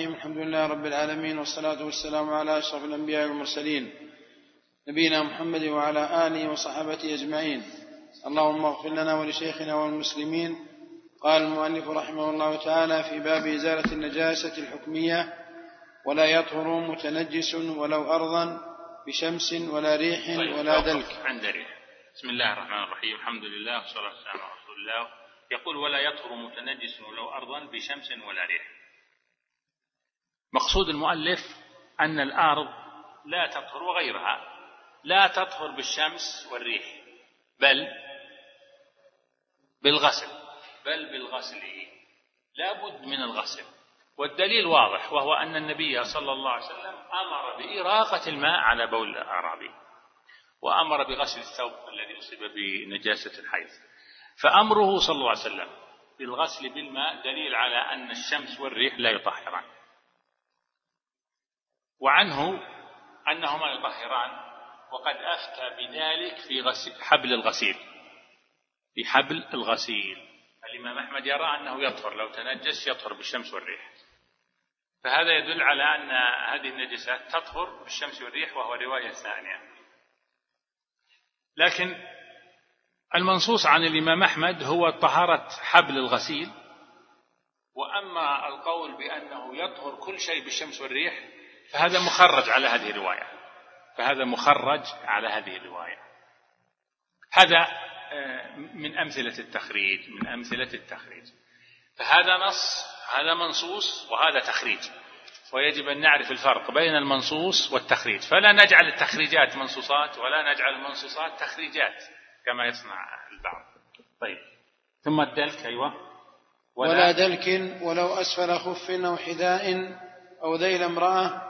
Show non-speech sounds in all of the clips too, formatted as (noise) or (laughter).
الرحيم. الحمد لله رب العالمين والصلاة والسلام على أشرف الأنبياء والمرسلين نبينا محمد وعلى آله وصحبه أجمعين. اللهم اغفر لنا ولشيخنا والمسلمين. قال المؤلف رحمه الله تعالى في باب إزالة النجاسة الحكمية ولا يطهر متنجس ولو أرضا بشمس ولا ريح طيب ولا دلك. عند ريح بسم الله الرحمن الرحيم. الحمد لله والصلاة والسلام على رسول الله. يقول ولا يطهر متنجس ولو أرضا بشمس ولا ريح. مقصود المؤلف أن الأرض لا تطهر وغيرها لا تطهر بالشمس والريح بل بالغسل بل بالغسل لا بد من الغسل. والدليل واضح وهو أن النبي صلى الله عليه وسلم أمر بإراقة الماء على بول الأعرابي وأمر بغسل الثوب الذي أصيب بنجاسة الحيض. فأمره صلى الله عليه وسلم بالغسل بالماء دليل على أن الشمس والريح لا يطهران. وعنه أنهما يطهران وقد أفتى بذلك في حبل الغسيل. في حبل الغسيل. الإمام أحمد يرى أنه يطهر لو تنجس يطهر بالشمس والريح. فهذا يدل على أن هذه النجسات تطهر بالشمس والريح وهو رواية ثانية. لكن المنصوص عن الإمام أحمد هو طهارة حبل الغسيل. وأما القول بأنه يطهر كل شيء بالشمس والريح فهذا مخرج على هذه الرواية. فهذا مخرج على هذه الرواية. هذا آه، من أمثلة التخريج من أمثلة التخريج. فهذا نص هذا منصوص وهذا تخريج. ويجب أن نعرف الفرق بين المنصوص والتخريج. فلا نجعل التخريجات منصوصات ولا نجعل المنصوصات تخريجات كما يصنع البعض. طيب. ثم الدلك أيوة. ولا, ولا دلك ولو أسفل خف أو حذاء أو ذيل امرأة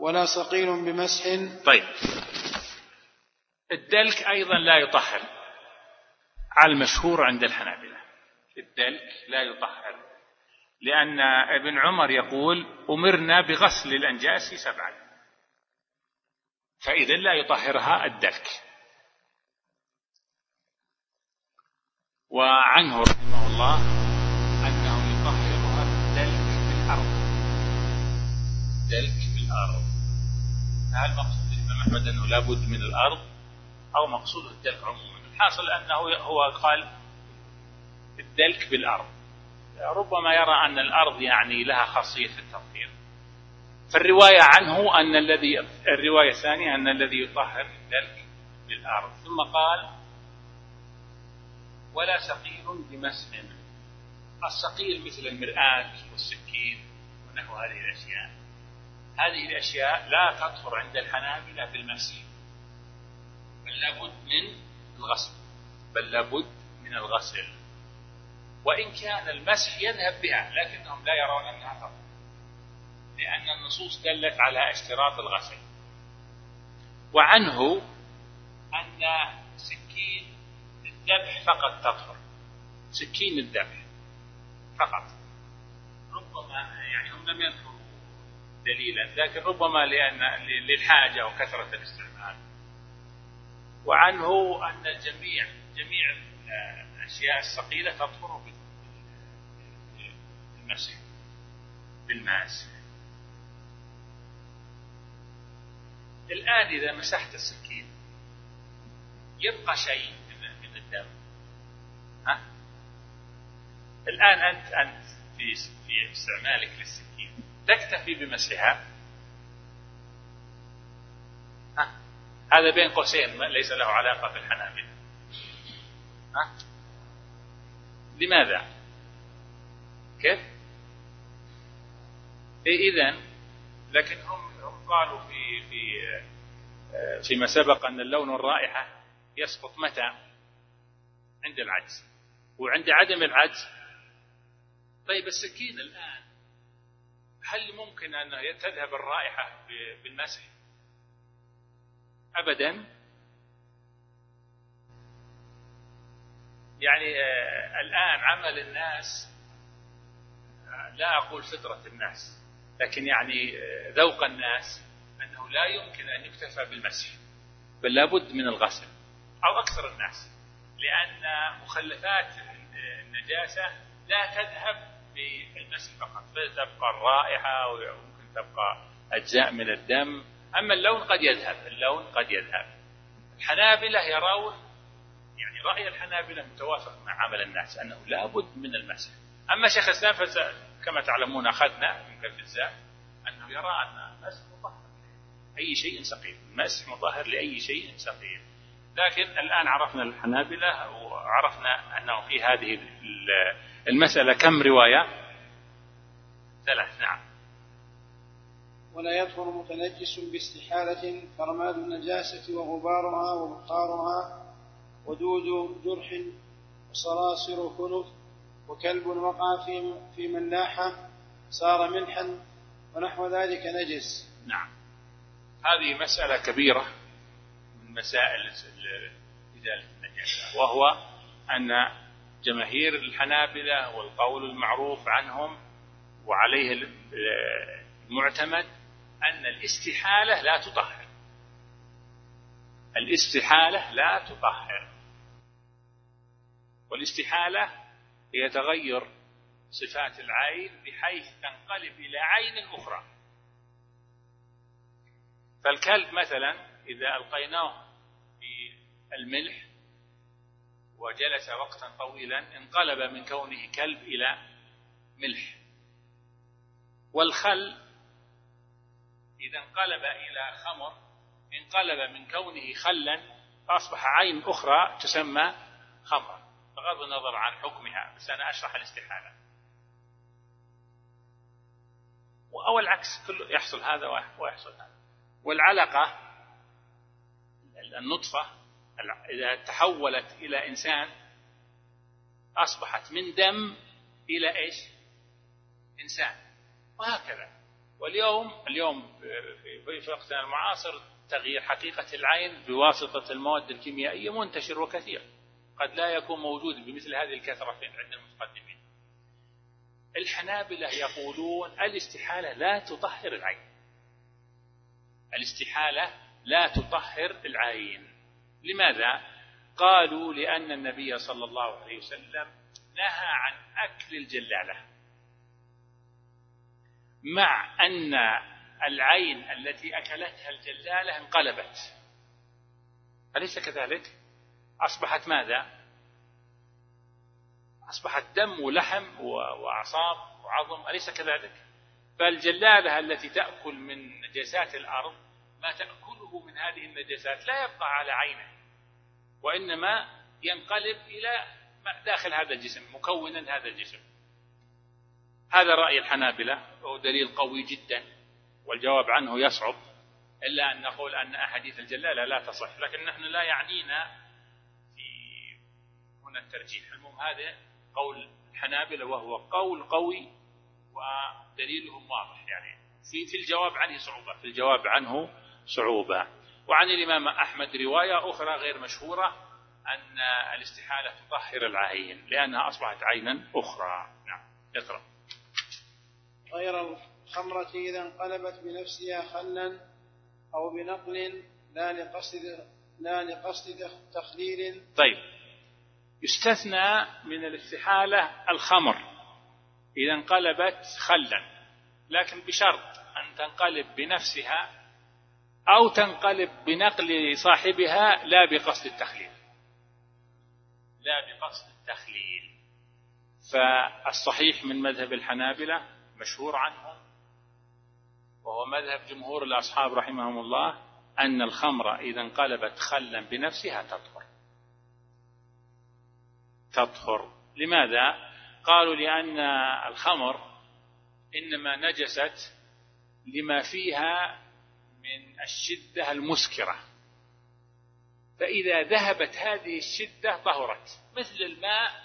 ولا صقيل بمسح. طيب. الدلك أيضا لا يطهر على المشهور عند الحنابلة. الدلك لا يطهر لأن ابن عمر يقول أمرنا بغسل الأنجاس سبعا. فإذا لا يطهرها الدلك. وعنه رحمه الله هل مقصود الإمام أحمد أنه لابد من الأرض؟ أو مقصود الدلك عموما؟ الحاصل أنه هو قال الدلك بالأرض. ربما يرى أن الأرض يعني لها خاصية التطهير. فالرواية عنه أن الذي الرواية الثانية أن الذي يطهر الدلك بالأرض. ثم قال ولا سقيل بمسح السقيل مثل المرآة والسكين ونحو هذه الأشياء. هذه الأشياء لا تطهر عند الحنابلة بالمسح بل لابد من الغسل بل لابد من الغسل. وإن كان المسح يذهب بها لكنهم لا يرون أنها تطهر لأن النصوص دلت على اشتراط الغسل. وعنه أن سكين الذبح فقط تطهر سكين الذبح فقط. ربما يعني هم لم يذكروا دليلا لكن ربما لأن للحاجة وكثرة الاستعمال. وعنه أن الجميع جميع الأشياء الثقيلة تطهر بالمسح بالماس. الآن إذا مسحت السكين يبقى شيء من الدم. ها؟ الآن أنت أنت في في استعمالك للسكين. تكتفي بمسحها ها؟ هذا بين قوسين ليس له علاقة بالحنابلة ها؟ لماذا؟ كيف؟ إيه إذا لكن هم هم قالوا في في فيما سبق أن اللون الرائحة يسقط متى؟ عند العجز وعند عدم العجز طيب السكين الآن هل ممكن أن تذهب الرائحة بالمسح؟ أبدا يعني آه الآن عمل الناس آه لا أقول فطرة الناس لكن يعني آه ذوق الناس أنه لا يمكن أن يكتفى بالمسح بل لابد من الغسل أو أكثر الناس لأن مخلفات النجاسة لا تذهب بالمسح فقط فتبقى الرائحة ويمكن تبقى أجزاء من الدم أما اللون قد يذهب اللون قد يذهب. الحنابلة يرون يعني رأي الحنابلة متوافق مع عمل الناس أنه لابد من المسح. أما شيخ الإسلام كما تعلمون أخذنا في الزاد أنه يرى أن المسح مطهر أي شيء سقيم. المسح مطهر لأي شيء سقيم. لكن الآن عرفنا الحنابلة وعرفنا أنه في هذه المسألة كم رواية؟ ثلاث نعم. ولا يطهر متنجس باستحالة فرماد النجاسة وغبارها وبخارها ودود جرح وصراصر كنف وكلب وقع في في ملاحة صار ملحا ونحو ذلك نجس. نعم. هذه مسألة كبيرة من مسائل إزالة النجاسة وهو أن جماهير الحنابلة والقول المعروف عنهم وعليه المعتمد أن الاستحالة لا تطهر. الاستحالة لا تطهر. والاستحالة هي تغير صفات العين بحيث تنقلب إلى عين أخرى. فالكلب مثلا إذا ألقيناه في الملح وجلس وقتا طويلا انقلب من كونه كلب إلى ملح. والخل إذا انقلب إلى خمر انقلب من كونه خلا فأصبح عين أخرى تسمى خمرا. بغض النظر عن حكمها بس أنا أشرح الاستحالة. أو العكس كله يحصل هذا ويحصل هذا. والعلقة النطفة إذا تحولت إلى إنسان أصبحت من دم إلى إيش؟ إنسان. وهكذا. واليوم اليوم في وقتنا المعاصر تغيير حقيقة العين بواسطة المواد الكيميائية منتشر وكثير. قد لا يكون موجود بمثل هذه الكثرة عند المتقدمين. الحنابلة يقولون الاستحالة لا تطهر العين. الاستحالة لا تطهر العين. لماذا؟ قالوا لأن النبي صلى الله عليه وسلم نهى عن أكل الجلالة مع أن العين التي أكلتها الجلالة انقلبت أليس كذلك؟ أصبحت ماذا؟ أصبحت دم ولحم وأعصاب وعظم أليس كذلك؟ فالجلالة التي تأكل من نجاسات الأرض ما تأكله من هذه النجاسات لا يبقى على عينه وإنما ينقلب إلى داخل هذا الجسم مكونا هذا الجسم. هذا رأي الحنابلة وهو دليل قوي جدا والجواب عنه يصعب إلا أن نقول أن أحاديث الجلالة لا تصح. لكن نحن لا يعنينا في هنا الترجيح المهم هذا قول الحنابلة وهو قول قوي ودليلهم واضح. يعني في في الجواب عنه صعوبة في الجواب عنه صعوبة. وعن الإمام أحمد رواية أخرى غير مشهورة أن الاستحالة تطهر العين لأنها أصبحت عينا أخرى. نعم اقرأ. غير الخمرة إذا انقلبت بنفسها خلا أو بنقل لا لقصد لا لقصد تخليل. طيب يستثنى من الاستحالة الخمر إذا انقلبت خلا لكن بشرط أن تنقلب بنفسها أو تنقلب بنقل صاحبها لا بقصد التخليل. لا بقصد التخليل. فالصحيح من مذهب الحنابلة مشهور عنهم وهو مذهب جمهور الأصحاب رحمهم الله أن الخمر إذا انقلبت خلا بنفسها تطهر. تطهر. لماذا؟ قالوا لأن الخمر إنما نجست لما فيها من الشدة المسكرة. فإذا ذهبت هذه الشدة طهرت مثل الماء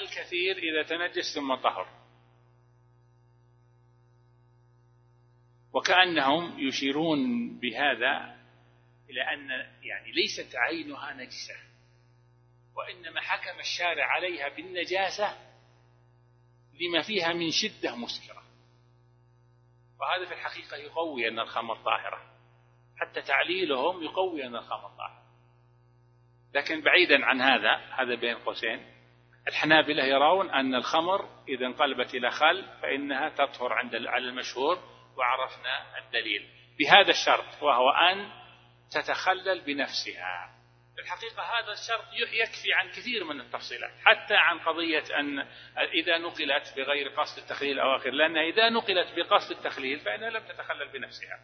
الكثير إذا تنجس ثم طهر. وكأنهم يشيرون بهذا إلى أن يعني ليست عينها نجسة وإنما حكم الشارع عليها بالنجاسة لما فيها من شدة مسكرة. وهذا في الحقيقة يقوي أن الخمر طاهرة. حتى تعليلهم يقوي أن الخمر طاهرة لكن بعيدا عن هذا هذا بين قوسين. الحنابلة يرون أن الخمر إذا انقلبت إلى خل فإنها تطهر عند على المشهور وعرفنا الدليل. بهذا الشرط وهو أن تتخلل بنفسها. الحقيقة هذا الشرط يكفي عن كثير من التفصيلات حتى عن قضية أن إذا نقلت بغير قصد التخليل أو آخر لأن إذا نقلت بقصد التخليل فإنها لم تتخلل بنفسها.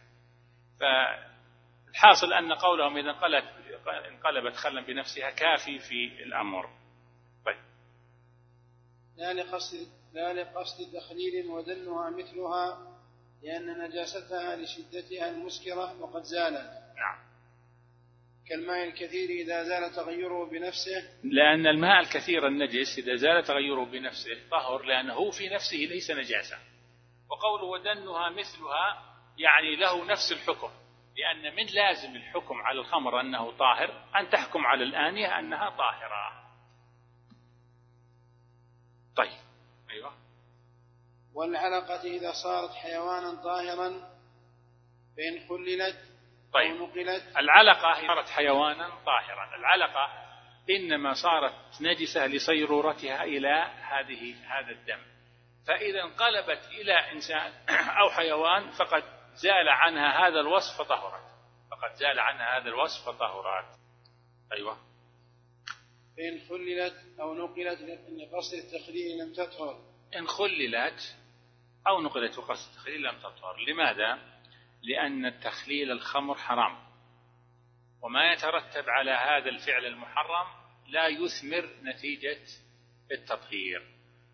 فالحاصل أن قولهم إذا انقلبت انقلبت خلا بنفسها كافي في الأمر. طيب. لا لقصد لا لقصد تخليل ودنها مثلها لأن نجاستها لشدتها المسكرة وقد زالت. نعم. كالماء الكثير إذا زال تغيره بنفسه. لأن الماء الكثير النجس إذا زال تغيره بنفسه طهر لأنه في نفسه ليس نجاسة وقوله ودنها مثلها يعني له نفس الحكم. لأن من لازم الحكم على الخمر أنه طاهر أن تحكم على الآنية أنها طاهرة. طيب. أيوة. والعلقة إذا صارت حيوانا طاهرا فإن خللت طيب. العلقة صارت حيوانا طاهرا. العلقة إنما صارت نجسة لصيرورتها إلى هذه هذا الدم. فإذا انقلبت إلى إنسان أو حيوان فقد زال عنها هذا الوصف فطهرت فقد زال عنها هذا الوصف فطهرت أيوة. فإن خللت أو نقلت لقصد التخليل لم تطهر. إن خللت أو نقلت لقصد التخليل لم تطهر. لماذا؟ لأن تخليل الخمر حرام. وما يترتب على هذا الفعل المحرم لا يثمر نتيجة التطهير.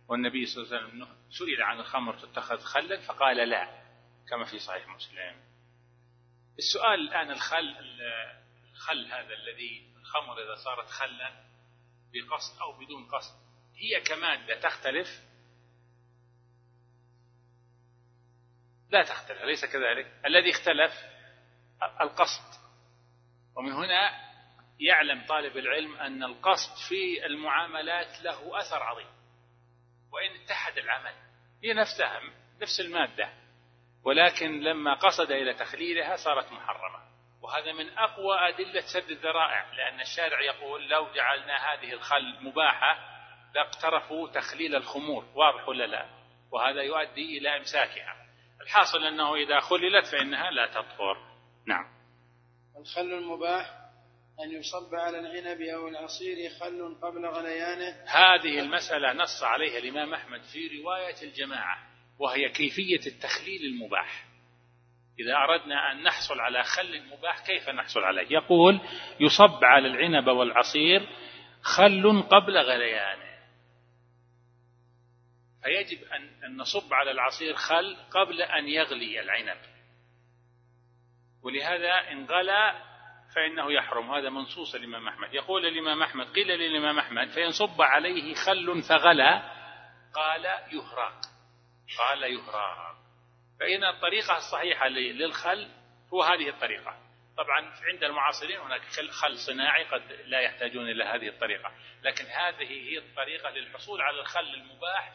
والنبي صلى الله عليه وسلم سئل عن الخمر تتخذ خلا فقال لا. كما في صحيح مسلم. السؤال الآن الخل الخل هذا الذي الخمر إذا صارت خلا بقصد أو بدون قصد هي كمادة تختلف؟ لا تختلف أليس كذلك؟ الذي اختلف القصد. ومن هنا يعلم طالب العلم أن القصد في المعاملات له أثر عظيم. وإن اتحد العمل هي نفسها نفس المادة. ولكن لما قصد إلى تخليلها صارت محرمة. وهذا من أقوى أدلة سد الذرائع لأن الشارع يقول لو جعلنا هذه الخل مباحة لاقترفوا تخليل الخمور واضح ولا لا؟ وهذا يؤدي إلى إمساكها. الحاصل أنه إذا خللت فإنها لا تطهر. نعم. الخل المباح أن يصب على العنب أو العصير خل قبل غليانه. هذه المسألة نص عليها الإمام أحمد في رواية الجماعة. وهي كيفية التخليل المباح. إذا أردنا أن نحصل على خل مباح كيف نحصل عليه؟ يقول يصب على العنب والعصير خل قبل غليانه. فيجب أن نصب على العصير خل قبل أن يغلي العنب. ولهذا إن غلى فإنه يحرم. هذا منصوص الإمام أحمد. يقول الإمام أحمد قيل للإمام أحمد فإن صب عليه خل فغلى قال يهراق. قال يهراق فإن الطريقة الصحيحة للخل هو هذه الطريقة. طبعا عند المعاصرين هناك خل صناعي قد لا يحتاجون إلى هذه الطريقة. لكن هذه هي الطريقة للحصول على الخل المباح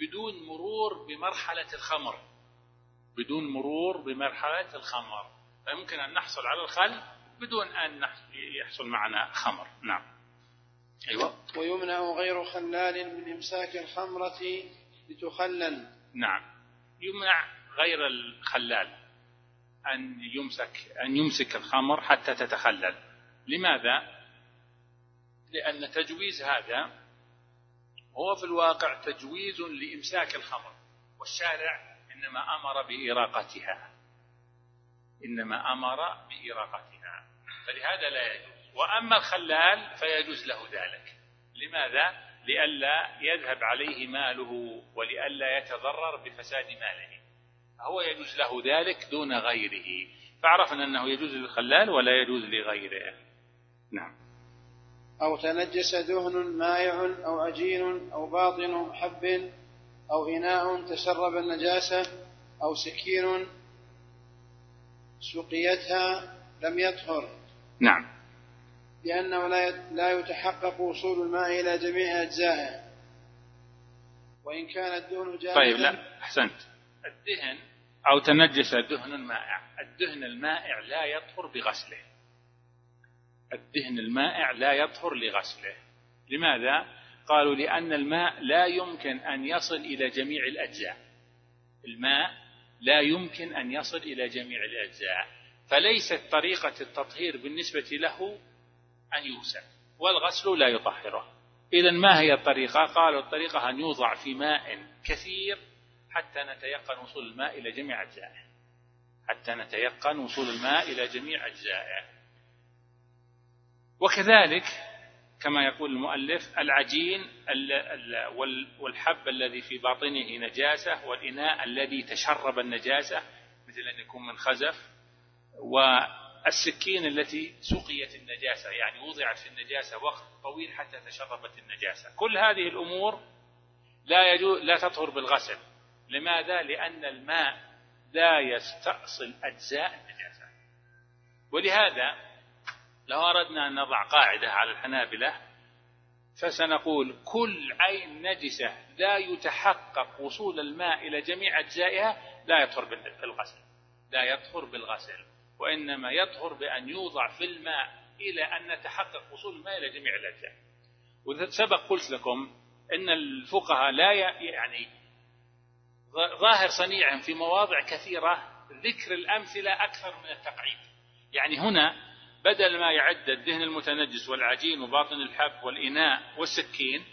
بدون مرور بمرحلة الخمر. بدون مرور بمرحلة الخمر. فيمكن أن نحصل على الخل بدون أن يحصل معنا خمر. نعم. أيوة. ويمنع غير خلال من إمساك الخمرة لتخلل. نعم. يمنع غير الخلال أن يمسك أن يمسك الخمر حتى تتخلل. لماذا؟ لأن تجويز هذا هو في الواقع تجويز لإمساك الخمر والشارع إنما أمر بإراقتها. إنما أمر بإراقتها. فلهذا لا يجوز. وأما الخلال فيجوز له ذلك. لماذا؟ لئلا يذهب عليه ماله ولئلا يتضرر بفساد ماله. هو يجوز له ذلك دون غيره. فعرفنا أنه يجوز للخلال ولا يجوز لغيره. نعم. أو تنجس دهن مائع أو عجين أو باطن حب أو إناء تسرب النجاسة أو سكين سقيتها لم يطهر. نعم. لأنه لا يتحقق وصول الماء إلى جميع أجزائه. وإن كان الدهن جامدا طيب لا أحسنت. الدهن أو تنجس دهن مائع الدهن المائع لا يطهر بغسله. الدهن المائع لا يطهر لغسله. لماذا؟ قالوا لأن الماء لا يمكن أن يصل إلى جميع الأجزاء. الماء لا يمكن أن يصل إلى جميع الأجزاء. فليست طريقة التطهير بالنسبة له أن يغسل والغسل لا يطهره. إذا ما هي الطريقة؟ قالوا الطريقة أن يوضع في ماء كثير حتى نتيقن وصول الماء إلى جميع أجزائه. حتى نتيقن وصول الماء إلى جميع أجزائه. وكذلك كما يقول المؤلف العجين والحب الذي في باطنه نجاسة والإناء الذي تشرب النجاسة مثل أن يكون من خزف والسكين التي سقيت النجاسة يعني وضعت في النجاسة وقت طويل حتى تشربت النجاسة. كل هذه الأمور لا يجوز لا تطهر بالغسل. لماذا؟ لأن الماء لا يستأصل أجزاء النجاسة. ولهذا لو أردنا أن نضع قاعدة على الحنابلة فسنقول كل عين نجسة لا يتحقق وصول الماء إلى جميع أجزائها لا يطهر بالغسل. لا يطهر بالغسل. وإنما يطهر بأن يوضع في الماء إلى أن نتحقق وصول الماء إلى جميع الأجزاء. وسبق قلت لكم أن الفقهاء لا يعني ظاهر صنيعا في مواضع كثيرة ذكر الأمثلة أكثر من التقعيد. يعني هنا بدل ما يعد الدهن المتنجس والعجين وباطن الحب والإناء والسكين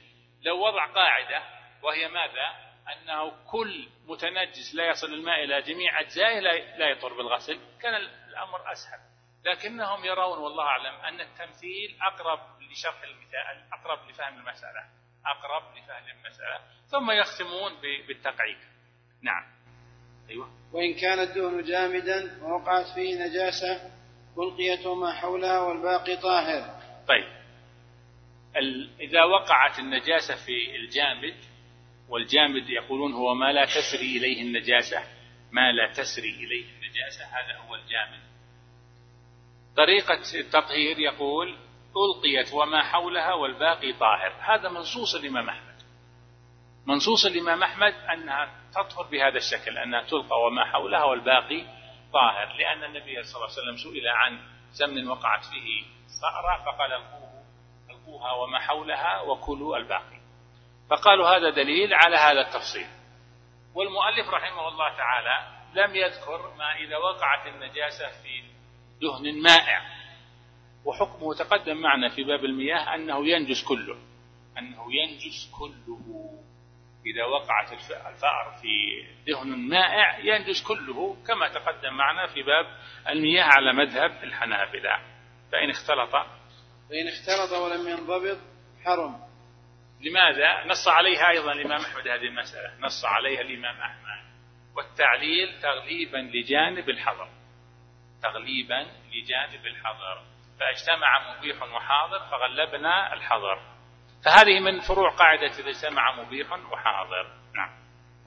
لو وضع قاعدة وهي ماذا؟ أنه كل متنجس لا يصل الماء إلى جميع أجزائه لا يطر بالغسل. كان الأمر أسهل. لكنهم يرون والله أعلم أن التمثيل أقرب لشرح المثال أقرب لفهم المسألة. أقرب لفهم المسألة. ثم يختمون بالتقعيد. نعم. أيوة. وإن كان الدهن جامدا ووقعت فيه نجاسة ألقيت ما حولها والباقي طاهر. طيب. إذا وقعت النجاسة في الجامد والجامد يقولون هو ما لا تسري إليه النجاسة. ما لا تسري إليه النجاسة. هذا هو الجامد. طريقة التطهير يقول ألقيت وما حولها والباقي طاهر. هذا منصوص الإمام أحمد. منصوص الإمام أحمد أنها تطهر بهذا الشكل أنها تلقى وما حولها والباقي طاهر. لأن النبي صلى الله عليه وسلم سئل عن سمن وقعت فيه صأرة فقال القوه القوها وما حولها وكلوا الباقي. فقالوا هذا دليل على هذا التفصيل. والمؤلف رحمه الله تعالى لم يذكر ما إذا وقعت النجاسة في دهن مائع. وحكمه تقدم معنا في باب المياه أنه ينجس كله. أنه ينجس كله. إذا وقعت الفأر في دهن مائع ينجس كله كما تقدم معنا في باب المياه على مذهب الحنابلة. فإن اختلط فإن اختلط ولم ينضبط حرم. لماذا؟ نص عليها أيضا الإمام أحمد هذه المسألة؟ نص عليها الإمام أحمد. والتعليل تغليبا لجانب الحظر تغليبا لجانب الحظر فاجتمع مبيح وحاضر فغلبنا الحظر فهذه من فروع قاعدة إذا اجتمع مبيح وحاضر. نعم.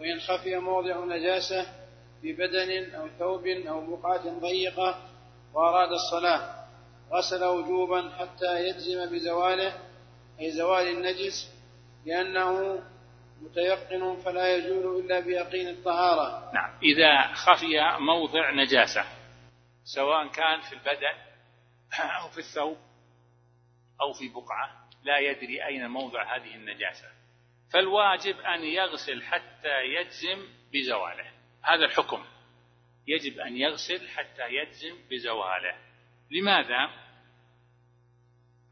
وإن خفي موضع نجاسة في بدن أو ثوب أو بقعة ضيقة وأراد الصلاة غسل وجوبا حتى يجزم بزواله أي زوال النجس لأنه متيقن فلا يزول إلا بيقين الطهارة. نعم. إذا خفي موضع نجاسة سواء كان في البدن أو في الثوب أو في بقعة لا يدري أين موضع هذه النجاسة. فالواجب أن يغسل حتى يجزم بزواله. هذا الحكم. يجب أن يغسل حتى يجزم بزواله. لماذا؟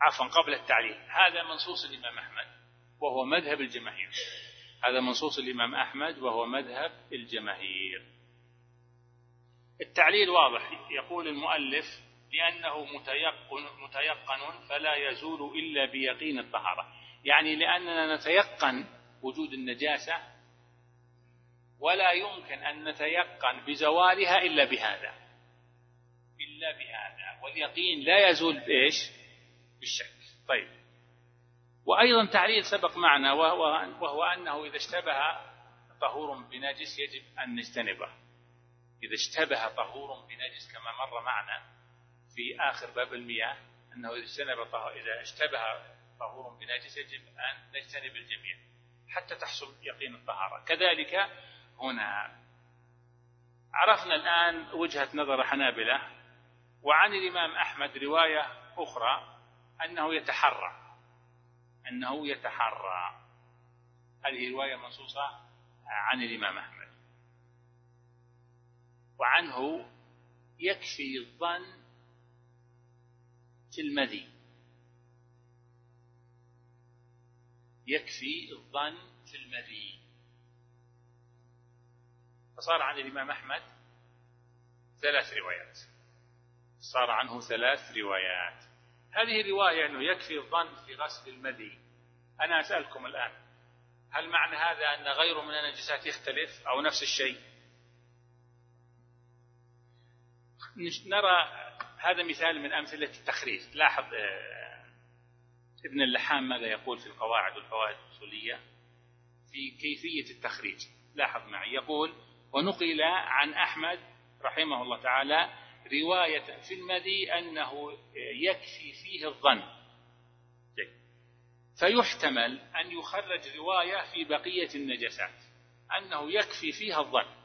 عفوا قبل التعليل. هذا منصوص الإمام أحمد. وهو مذهب الجماهير. هذا منصوص الإمام أحمد وهو مذهب الجماهير. التعليل واضح. يقول المؤلف لأنه متيقن, متيقن فلا يزول إلا بيقين الطهارة. يعني لأننا نتيقن وجود النجاسة ولا يمكن أن نتيقن بزوالها إلا بهذا. إلا بهذا. واليقين لا يزول بإيش؟ بالشك. طيب. وأيضا تعليل سبق معنا وهو, أنه إذا اشتبه طهور بنجس يجب أن نجتنبه. إذا اشتبه طهور بنجس كما مر معنا في آخر باب المياه أنه إذا اجتنب إذا اشتبه طهور بنجس يجب أن نجتنب الجميع حتى تحصل يقين الطهارة. كذلك هنا عرفنا الآن وجهة نظر حنابلة وعن الإمام أحمد رواية أخرى أنه يتحرى. أنه يتحرى. هذه رواية منصوصة عن الإمام أحمد. وعنه يكفي الظن في المذي. يكفي الظن في المذي. فصار عن الإمام أحمد ثلاث روايات. صار عنه ثلاث روايات. هذه الرواية أنه يكفي الظن في غسل المذي. أنا أسألكم الآن هل معنى هذا أن غيره من النجسات يختلف أو نفس الشيء؟ نرى هذا مثال من أمثلة التخريج لاحظ آه، ابن اللحام ماذا يقول في القواعد والفوائد الأصولية؟ في كيفية التخريج. لاحظ معي. يقول ونقل عن أحمد رحمه الله تعالى رواية في المدي أنه يكفي فيه الظن. فيحتمل أن يخرج رواية في بقية النجسات أنه يكفي فيها الظن.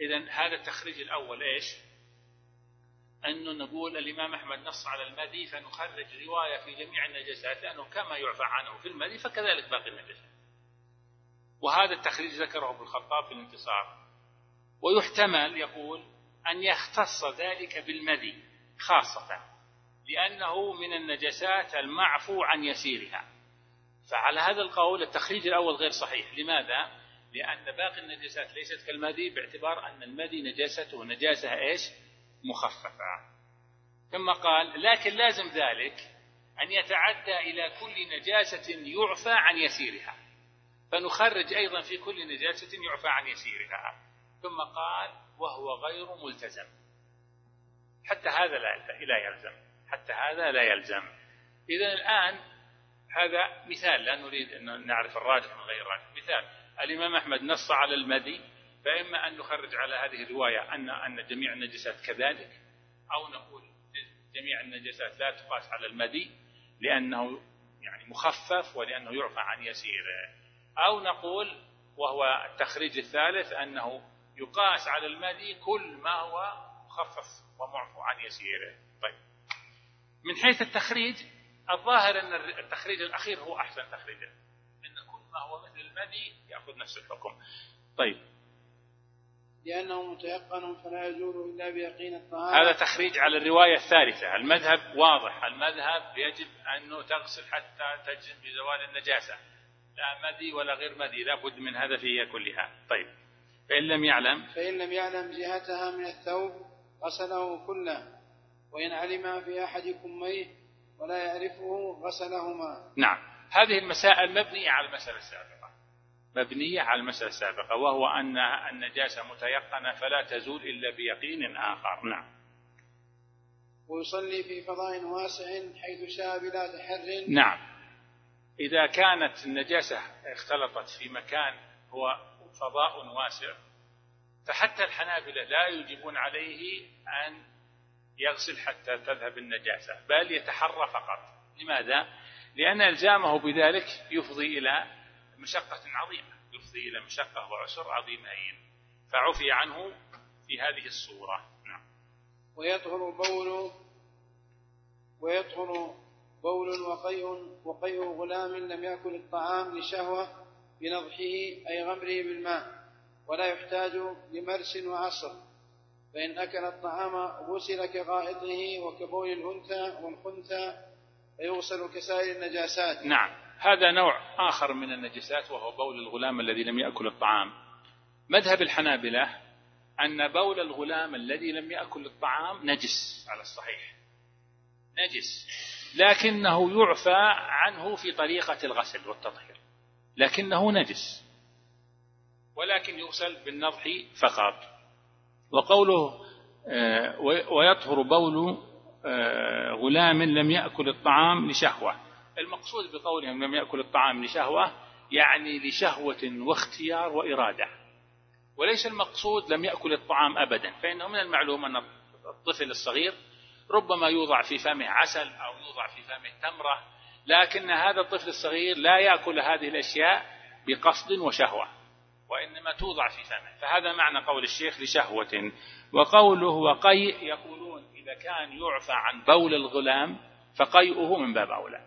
إذا هذا التخريج الأول إيش؟ أنه نقول الإمام أحمد نص على المدي فنخرج رواية في جميع النجسات لأنه كما يعفى عنه في المدي فكذلك باقي النجسات وهذا التخريج ذكره ابن الخطاب في الانتصار. ويحتمل يقول أن يختص ذلك بالمذي خاصة لأنه من النجسات المعفو عن يسيرها. فعلى هذا القول التخريج الأول غير صحيح. لماذا؟ لأن باقي النجاسات ليست كالمذي باعتبار أن المذي نجاسته نجاسة إيش؟ مخففة. ثم قال لكن لازم ذلك أن يتعدى إلى كل نجاسة يعفى عن يسيرها. فنخرج أيضا في كل نجاسة يعفى عن يسيرها. ثم قال وهو غير ملتزم. حتى هذا لا يلزم حتى هذا لا يلزم. إذا الآن هذا مثال لا نريد أن نعرف الراجح من غير الراجح مثال الإمام أحمد نص على المدي فإما أن نخرج على هذه الرواية أن أن جميع النجسات كذلك أو نقول جميع النجسات لا تقاس على المدي لأنه يعني مخفف ولأنه يعفى عن يسيره. أو نقول وهو التخريج الثالث أنه يقاس على المدي كل ما هو مخفف ومعفو عن يسيره. طيب. من حيث التخريج الظاهر أن التخريج الأخير هو أحسن تخريجا. أن كل ما هو مثل المدي يأخذ نفس الحكم. طيب. لأنه متيقن فلا يزول إلا بيقين الطهارة. هذا تخريج على الرواية الثالثة. المذهب واضح. المذهب يجب أنه تغسل حتى تجزم بزوال النجاسة. لا مدي ولا غير مدي. لا بد من هذا فيها كلها. طيب. فإن لم يعلم فإن لم يعلم جهتها من الثوب غسله كله وإن علم في أحد كميه ولا يعرفه غسلهما. نعم. هذه المسائل مبنية على المسألة السابقة. مبنية على المسألة السابقة وهو أن النجاسة متيقنة فلا تزول إلا بيقين آخر. نعم. ويصلي في فضاء واسع حيث شاء بلا تحر. نعم. إذا كانت النجاسة اختلطت في مكان هو فضاء واسع. فحتى الحنابلة لا يجيبون عليه أن يغسل حتى تذهب النجاسة بل يتحرى فقط. لماذا؟ لأن إلزامه بذلك يفضي إلى مشقة عظيمة يفضي إلى مشقة وعسر عظيمين. فعفي عنه في هذه الصورة. نعم. ويطهر بول ويطهر بول وقيء وقيء غلام لم يأكل الطعام لشهوة بنضحه أي غمره بالماء ولا يحتاج لمرس وعصر. فإن أكل الطعام غسل كغائطه وكبول الأنثى والخنثى فيغسل كسائر النجاسات. نعم. هذا نوع آخر من النجسات وهو بول الغلام الذي لم يأكل الطعام. مذهب الحنابلة أن بول الغلام الذي لم يأكل الطعام نجس على الصحيح. نجس. لكنه يعفى عنه في طريقة الغسل والتطهير. لكنه نجس. ولكن يغسل بالنضح فقط. وقوله آه، ويطهر بول آه، غلام لم يأكل الطعام لشهوة. المقصود بقولهم لم يأكل الطعام لشهوة يعني لشهوة واختيار وإرادة. وليس المقصود لم يأكل الطعام أبدا فإنه من المعلوم أن الطفل الصغير ربما يوضع في فمه عسل أو يوضع في فمه تمرة لكن هذا الطفل الصغير لا يأكل هذه الأشياء بقصد وشهوة وإنما توضع في فمه. فهذا معنى قول الشيخ لشهوة. وقوله وقيء يقولون إذا كان يعفى عن بول الغلام فقيئه من باب أولى.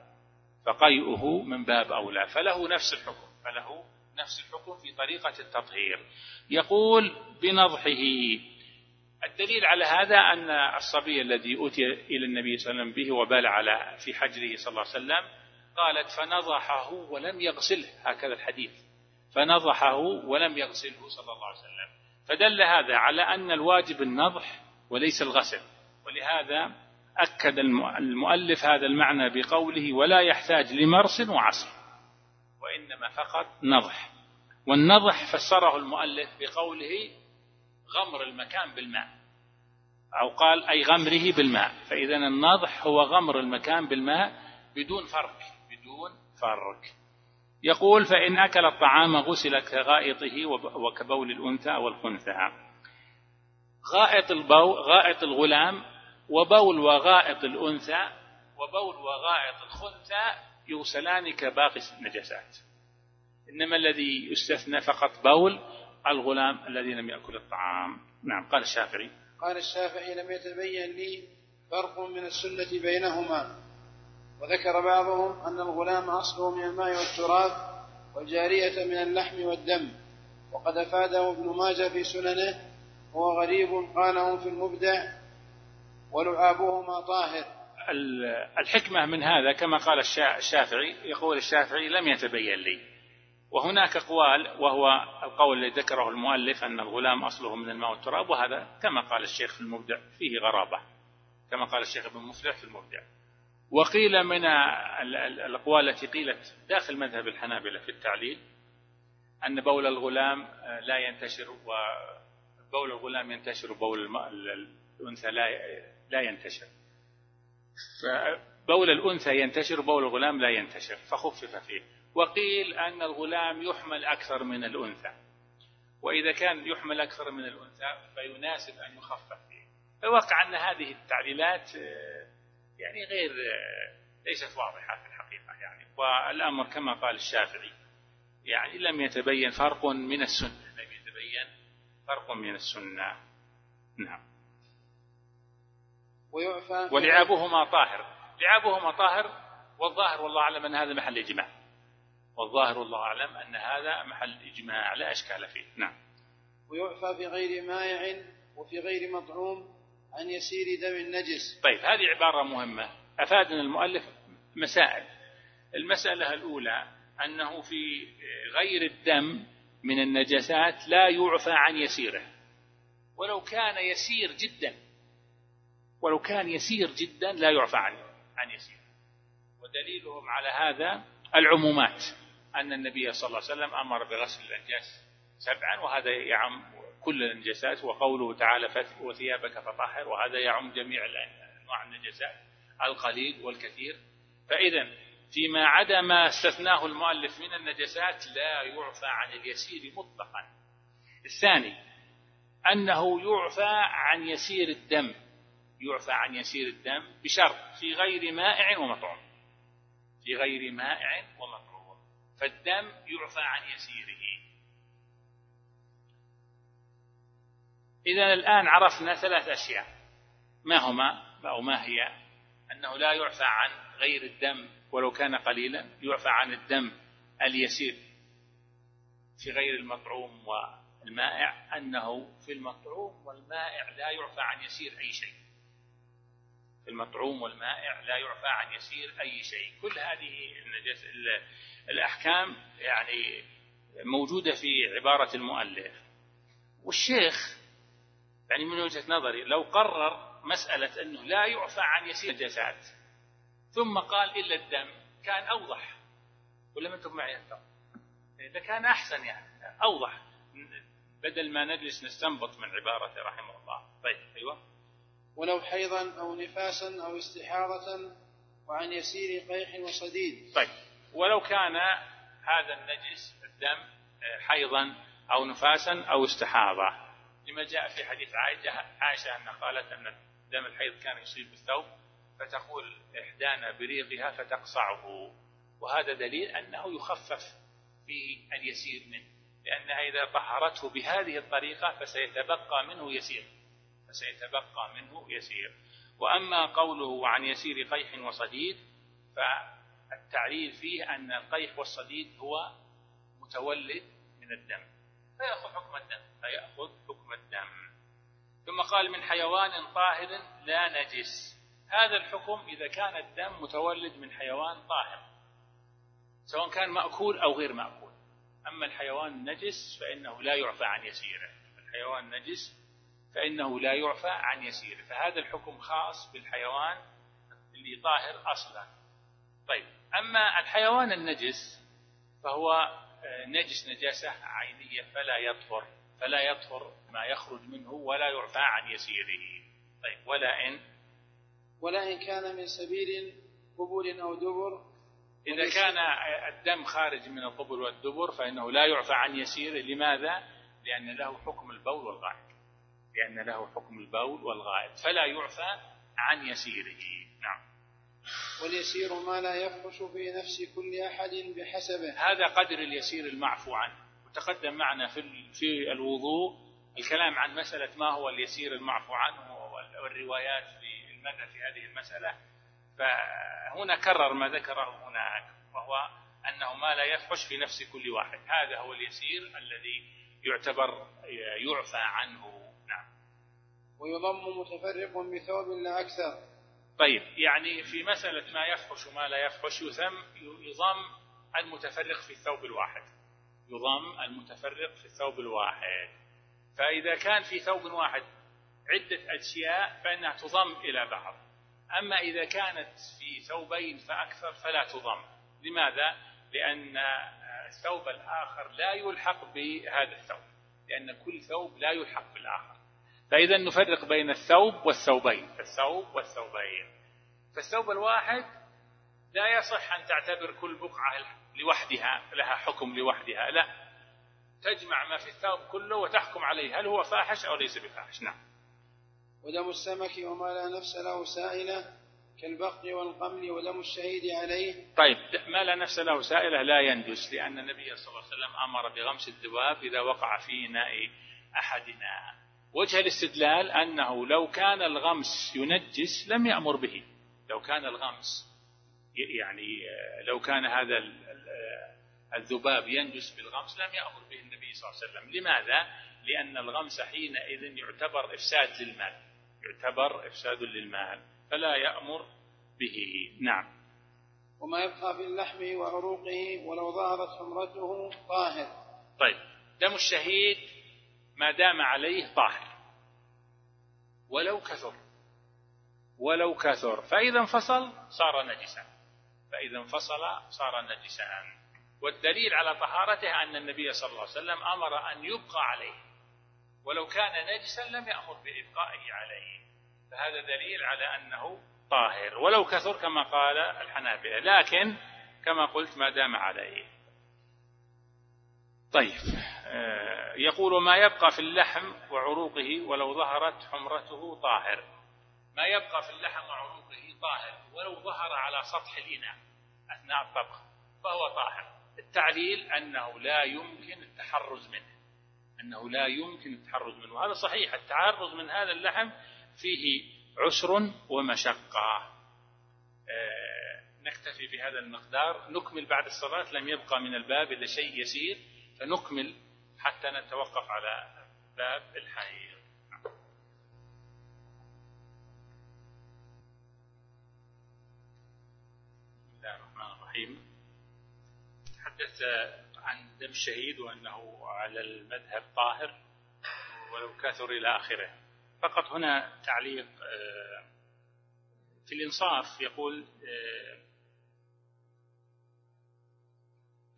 فقيئه من باب أولى. فله نفس الحكم فله نفس الحكم في طريقة التطهير. يقول بنضحه الدليل على هذا أن الصبي الذي أتي إلى النبي صلى الله عليه وسلم به وبال على في حجره صلى الله عليه وسلم قالت فنضحه ولم يغسله. هكذا الحديث. فنضحه ولم يغسله صلى الله عليه وسلم. فدل هذا على أن الواجب النضح وليس الغسل. ولهذا أكد المؤلف هذا المعنى بقوله ولا يحتاج لمرس وعصر وإنما فقط نضح. والنضح فسره المؤلف بقوله غمر المكان بالماء. أو قال أي غمره بالماء. فإذا النضح هو غمر المكان بالماء بدون فرق. بدون فرق. يقول فإن أكل الطعام غسل كغائطه وكبول الأنثى والخنثى. غائط البول غائط الغلام وبول وغائط الأنثى وبول وغائط الخنثى يغسلان كباقي النجاسات. إنما الذي يستثنى فقط بول الغلام الذي لم يأكل الطعام. نعم قال الشافعي. قال الشافعي لم يتبين لي فرق من السنة بينهما وذكر بعضهم أن الغلام أصله من الماء والتراب والجارية من اللحم والدم وقد أفاده ابن ماجه في سننه هو غريب قاله في المبدع ولعابهما طاهر. الحكمة من هذا كما قال الشافعي يقول الشافعي لم يتبين لي. وهناك أقوال وهو القول الذي ذكره المؤلف أن الغلام أصله من الماء والتراب وهذا كما قال الشيخ في المبدع فيه غرابة. كما قال الشيخ ابن مفلح في المبدع. وقيل من الأقوال التي قيلت داخل مذهب الحنابلة في التعليل أن بول الغلام لا ينتشر وبول الغلام ينتشر وبول الأنثى لا لا ينتشر. فبول الأنثى ينتشر وبول الغلام لا ينتشر فخفف فيه. وقيل أن الغلام يحمل أكثر من الأنثى. وإذا كان يحمل أكثر من الأنثى فيناسب أن يخفف فيه. الواقع أن هذه التعليلات آه، يعني غير آه، ليست واضحة في الحقيقة يعني. والأمر كما قال الشافعي يعني لم يتبين فرق من السنة. لم يتبين فرق من السنة. نعم. ويعفى. ولعابهما طاهر. لعابهما طاهر والظاهر والله أعلم أن هذا محل إجماع. والظاهر والله أعلم أن هذا محل إجماع لا أشكال فيه. نعم. ويعفى في غير مائع وفي غير مطعوم عن يسير دم النجس. طيب هذه عبارة مهمة. أفادنا المؤلف مسائل. المسألة الأولى أنه في غير الدم من النجاسات لا يعفى عن يسيره. ولو كان يسير جدا ولو كان يسير جدا لا يعفى عنه عن يسيره. ودليلهم على هذا العمومات. أن النبي صلى الله عليه وسلم أمر بغسل الأنجاس سبعا وهذا يعم كل النجاسات وقوله تعالى وثيابك فطهر وهذا يعم جميع أنواع النجاسات القليل والكثير. فإذا فيما عدا ما استثناه المؤلف من النجاسات لا يعفى عن اليسير مطلقا. الثاني أنه يعفى عن يسير الدم يعفى عن يسير الدم بشرط في غير مائع ومطعوم في غير مائع ومطعوم. فالدم يعفى عن يسيره. إذا الآن عرفنا ثلاث أشياء. ما هما؟ أو ما هي؟ أنه لا يعفى عن غير الدم ولو كان قليلا يعفى عن الدم اليسير في غير المطعوم والمائع أنه في المطعوم والمائع لا يعفى عن يسير أي شيء. المطعوم والمائع لا يعفى عن يسير أي شيء. كل هذه الأحكام يعني موجودة في عبارة المؤلف. والشيخ يعني من وجهة نظري لو قرر مسألة أنه لا يعفى عن يسير الجسات ثم قال إلا الدم كان أوضح. ولا ما أنتم معي إذا كان أحسن يعني أوضح. بدل ما نجلس نستنبط من عبارته رحمه الله. طيب أيوة. ولو حيضا أو نفاسا أو استحاضة وعن يسير قيح وصديد. طيب. ولو كان هذا النجس الدم آه، حيضا أو نفاسا أو استحاضة. لما جاء في حديث عائشة, عائشة أن قالت أن دم الحيض كان يصيب بالثوب فتقول إحدانا بريقها فتقصعه. وهذا دليل أنه يخفف في اليسير منه لأنها إذا طهرته بهذه الطريقة فسيتبقى منه يسير. فسيتبقى منه يسير. وأما قوله عن يسير قيح وصديد ف التعليل فيه أن القيح والصديد هو متولد من الدم. فيأخذ حكم الدم فيأخذ حكم الدم. ثم قال من حيوان طاهر لا نجس. هذا الحكم إذا كان الدم متولد من حيوان طاهر سواء كان مأكول أو غير مأكول. أما الحيوان النجس فإنه لا يعفى عن يسيره. الحيوان النجس فإنه لا يعفى عن يسيره. فهذا الحكم خاص بالحيوان اللي طاهر أصلا. طيب أما الحيوان النجس فهو آه، نجس نجاسة عينية فلا يطهر فلا يطهر ما يخرج منه ولا يعفى عن يسيره. طيب ولا إن؟ ولا إن كان من سبيل قبول أو دبر. إذا كان الدم خارج من القبل والدبر فإنه لا يعفى عن يسيره. لماذا؟ لأن له حكم البول والغائط لأن له حكم البول والغائط فلا يعفى عن يسيره. نعم. واليسير ما لا يفحش في نفس كل أحد بحسبه. هذا قدر اليسير المعفو عنه. وتقدم معنا في في الوضوء الكلام عن مسألة ما هو اليسير المعفو عنه والروايات في المذهب في هذه المسألة. فهنا كرر ما ذكره هناك وهو أنه ما لا يفحش في نفس كل واحد. هذا هو اليسير الذي يعتبر يعفى عنه. ويضم متفرق بثوب لا أكثر. طيب يعني في مسألة ما يفحش وما لا يفحش يثم يضم المتفرق في الثوب الواحد. يضم المتفرق في الثوب الواحد. فإذا كان في ثوب واحد عدة أشياء فإنها تضم إلى بعض. أما إذا كانت في ثوبين فأكثر فلا تضم. لماذا؟ لأن الثوب الآخر لا يلحق بهذا الثوب. لأن كل ثوب لا يلحق بالآخر. فإذا نفرق بين الثوب والثوبين. الثوب والثوبين. فالثوب الواحد لا يصح أن تعتبر كل بقعة لوحدها لها حكم لوحدها لا. تجمع ما في الثوب كله وتحكم عليه هل هو فاحش أو ليس بفاحش. نعم. ودم السمك وما لا نفس له سائلة كالبق والقمل ودم الشهيد عليه. طيب ما لا نفس له سائلة لا ينجس لأن النبي صلى الله عليه وسلم أمر بغمس الذباب إذا وقع في إناء أحدنا. وجه الاستدلال أنه لو كان الغمس ينجس لم يأمر به. لو كان الغمس يعني لو كان هذا الذباب ينجس بالغمس لم يأمر به النبي صلى الله عليه وسلم. لماذا؟ لأن الغمس حينئذ يعتبر إفساد للمال. يعتبر إفساد للمال. فلا يأمر به. نعم. وما يبقى في اللحم وعروقه ولو ظهرت حمرته طاهر. طيب. دم الشهيد ما دام عليه طاهر. ولو كثر. ولو كثر. فإذا انفصل صار نجسا. فإذا انفصل صار نجسا. والدليل على طهارته أن النبي صلى الله عليه وسلم أمر أن يبقى عليه. ولو كان نجسا لم يأمر بإبقائه عليه. فهذا دليل على أنه طاهر. ولو كثر كما قال الحنابلة. لكن كما قلت ما دام عليه. طيب. يقول ما يبقى في اللحم وعروقه ولو ظهرت حمرته طاهر. ما يبقى في اللحم وعروقه طاهر ولو ظهر على سطح الإناء أثناء الطبخ فهو طاهر. التعليل أنه لا يمكن التحرز منه أنه لا يمكن التحرز منه. هذا صحيح التحرز من هذا اللحم فيه عسر ومشقة. آه، نكتفي بهذا المقدار. نكمل بعد الصلاة لم يبقى من الباب إلا شيء يسير فنكمل حتى نتوقف على باب الحيض. بسم الله الرحمن الرحيم. تحدث عن دم الشهيد وأنه على المذهب طاهر ولو كثر إلى آخره. فقط هنا تعليق آه، في الإنصاف يقول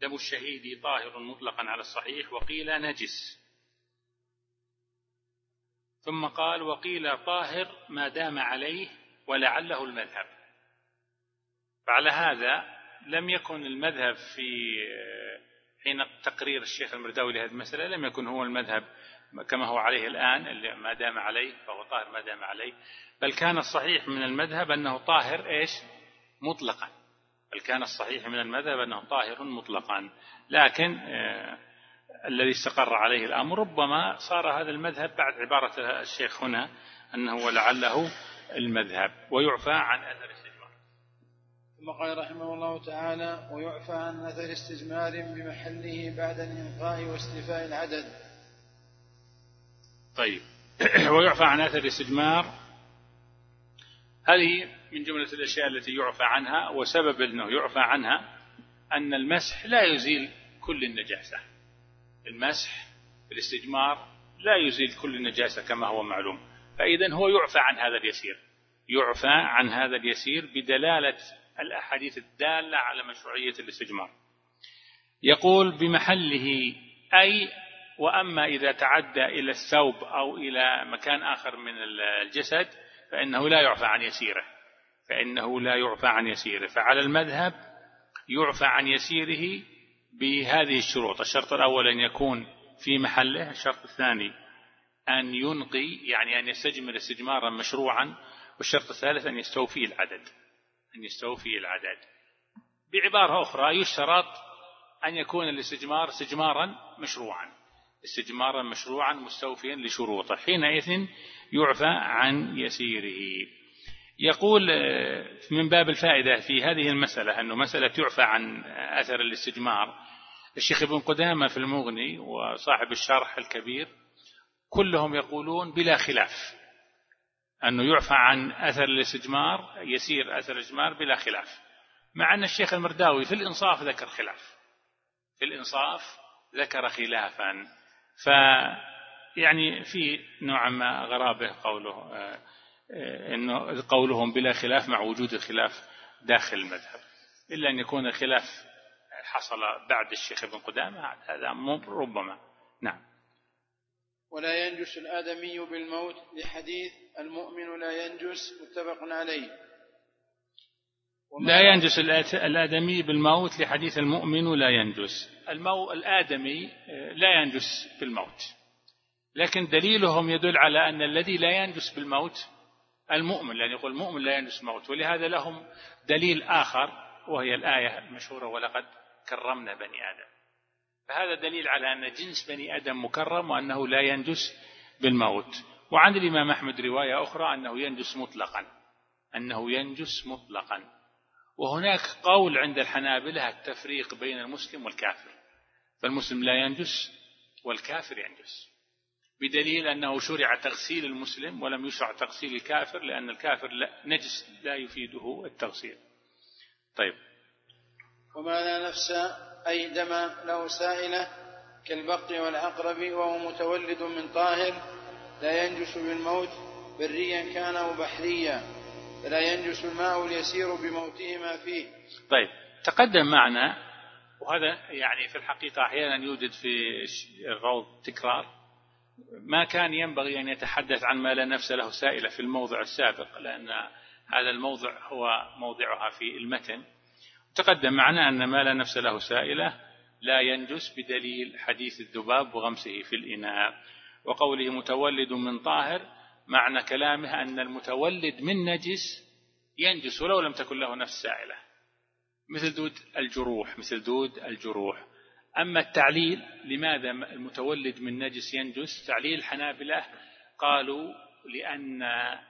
دم الشهيد طاهر مطلقا على الصحيح وقيل نجس. ثم قال وقيل طاهر ما دام عليه ولعله المذهب. فعلى هذا لم يكن المذهب في حين تقرير الشيخ المرداوي لهذه المسألة لم يكن هو المذهب كما هو عليه الآن اللي ما دام عليه فهو طاهر ما دام عليه. بل كان الصحيح من المذهب أنه طاهر إيش؟ مطلقا. بل كان الصحيح من المذهب أنه طاهر مطلقا؟ لكن آه الذي استقر عليه الأمر ربما صار هذا المذهب بعد عبارة الشيخ هنا أنه ولعله المذهب ويعفى عن أثر ثم قال رحمه الله تعالى ويعفى عن أثر استجمار بمحله بعد الإنقاء واستيفاء العدد. طيب. (clears throat) ويعفى عن أثر الاستجمار هذه من جملة الأشياء التي يعفى عنها وسبب أنه يعفى عنها أن المسح لا يزيل كل النجاسة. المسح الاستجمار لا يزيل كل النجاسة كما هو معلوم. فإذا هو يعفى عن هذا اليسير. يعفى عن هذا اليسير بدلالة الأحاديث الدالة على مشروعية الاستجمار. يقول بمحله أي وأما إذا تعدى إلى الثوب أو إلى مكان آخر من الجسد فإنه لا يعفى عن يسيره. فإنه لا يعفى عن يسيره. فعلى المذهب يعفى عن يسيره بهذه الشروط. الشرط الأول أن يكون في محله. الشرط الثاني أن ينقي يعني أن يستجمر استجمارا مشروعا. والشرط الثالث أن يستوفي العدد. أن يستوفي العدد. بعبارة أخرى يشترط أن يكون الاستجمار استجمارا مشروعا. استجمارا مشروعا مستوفيا لشروطه. حينئذ يعفى عن يسيره. يقول من باب الفائدة في هذه المسألة أنه مسألة يعفى عن أثر الاستجمار. الشيخ ابن قدامة في المغني وصاحب الشرح الكبير كلهم يقولون بلا خلاف أنه يعفى عن أثر الاستجمار يسير أثر الاستجمار بلا خلاف. مع أن الشيخ المرداوي في الإنصاف ذكر خلاف. في الإنصاف ذكر خلافا. ف يعني في نوع ما غرابة قوله آه، آه، إنه قولهم بلا خلاف مع وجود الخلاف داخل المذهب. إلا أن يكون الخلاف حصل بعد الشيخ ابن قدامة هذا ربما. نعم. ولا ينجس الآدمي بالموت لحديث المؤمن لا ينجس متفق عليه. لا ينجس الآدمي بالموت لحديث المؤمن لا ينجس. المو الآدمي آه، لا ينجس بالموت. لكن دليلهم يدل على أن الذي لا ينجس بالموت المؤمن لأن يقول المؤمن لا ينجس الموت ولهذا لهم دليل آخر وهي الآية المشهورة ولقد كرمنا بني آدم. فهذا دليل على أن جنس بني آدم مكرم وأنه لا ينجس بالموت. وعن الإمام أحمد رواية أخرى أنه ينجس مطلقا أنه ينجس مطلقا. وهناك قول عند الحنابلة التفريق بين المسلم والكافر. فالمسلم لا ينجس والكافر ينجس. بدليل أنه شرع تغسيل المسلم ولم يشرع تغسيل الكافر لأن الكافر لا نجس لا يفيده التغسيل. طيب. وما لا نفس أي دم له سائلة كالبق والعقرب وهو متولد من طاهر لا ينجس بالموت بريا كان أو بحريا فلا ينجس الماء اليسير بموتهما فيه. طيب. تقدم معنا وهذا يعني في الحقيقة أحيانا يوجد في الروض تكرار ما كان ينبغي أن يتحدث عن ما لا نفس له سائلة في الموضع السابق لأن هذا الموضع هو موضعها في المتن. تقدم معنا أن ما لا نفس له سائلة لا ينجس بدليل حديث الذباب وغمسه في الإناء. وقوله متولد من طاهر معنى كلامه أن المتولد من نجس ينجس ولو لم تكن له نفس سائلة. مثل دود الجروح مثل دود الجروح. أما التعليل لماذا المتولد من نجس ينجس؟ تعليل الحنابلة قالوا لأن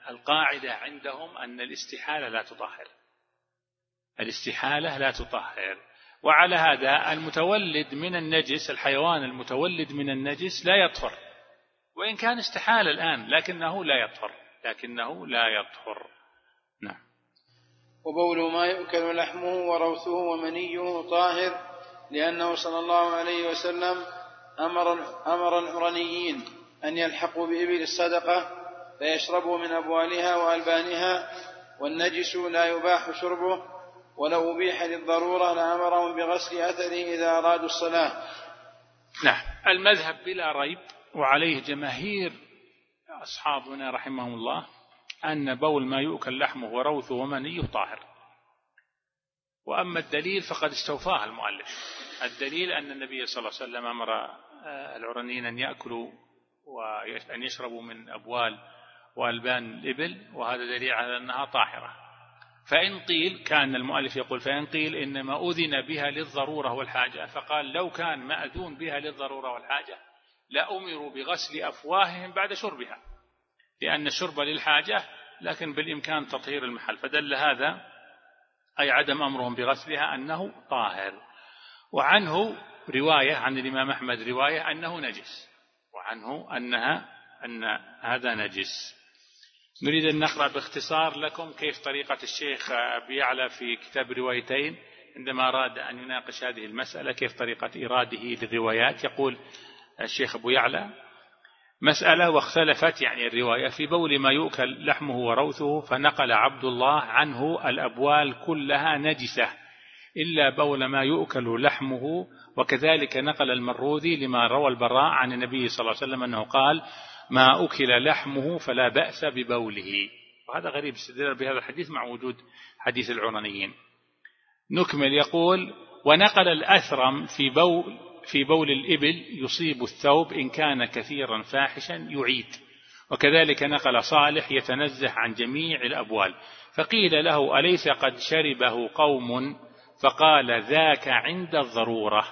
القاعدة عندهم أن الاستحالة لا تطهر. الاستحالة لا تطهر. وعلى هذا المتولد من النجس الحيوان المتولد من النجس لا يطهر. وإن كان استحال الآن لكنه لا يطهر. لكنه لا يطهر. نعم. وبول ما يؤكل لحمه وروثه ومنيه طاهر. لأنه صلى الله عليه وسلم أمر أمر العرنيين أن يلحقوا بإبل الصدقة فيشربوا من أبوالها وألبانها والنجس لا يباح شربه ولو أبيح للضرورة لأمرهم بغسل أثره إذا أرادوا الصلاة. نعم. المذهب بلا ريب وعليه جماهير أصحابنا رحمهم الله أن بول ما يؤكل لحمه وروثه ومنيه طاهر وأما الدليل فقد استوفاه المؤلف. الدليل أن النبي صلى الله عليه وسلم أمر آه، العرنيين أن يأكلوا وأن يشربوا من أبوال وألبان الإبل وهذا دليل على أنها طاهرة. فإن قيل كان المؤلف يقول فإن قيل إنما أذن بها للضرورة والحاجة. فقال لو كان مأذون بها للضرورة والحاجة لأمروا بغسل أفواههم بعد شربها. لأن الشرب للحاجة لكن بالإمكان تطهير المحل. فدل هذا أي عدم أمرهم بغسلها أنه طاهر. وعنه رواية عن الإمام أحمد رواية أنه نجس. وعنه أنها أن هذا نجس. نريد أن نقرأ باختصار لكم كيف طريقة الشيخ بيعلى في كتاب روايتين. عندما أراد أن يناقش هذه المسألة كيف طريقة إراده للروايات يقول الشيخ أبو يعلى مسألة واختلفت يعني الرواية. في بول ما يؤكل لحمه وروثه فنقل عبد الله عنه الأبوال كلها نجسة إلا بول ما يؤكل لحمه. وكذلك نقل المروذي لما روى البراء عن النبي صلى الله عليه وسلم أنه قال ما أكل لحمه فلا بأس ببوله. وهذا غريب استدلال بهذا الحديث مع وجود حديث العرنيين نكمل يقول ونقل الأثرم في بول في بول الإبل يصيب الثوب إن كان كثيرا فاحشا يعيد. وكذلك نقل صالح يتنزه عن جميع الأبوال. فقيل له أليس قد شربه قوم؟ فقال ذاك عند الضرورة.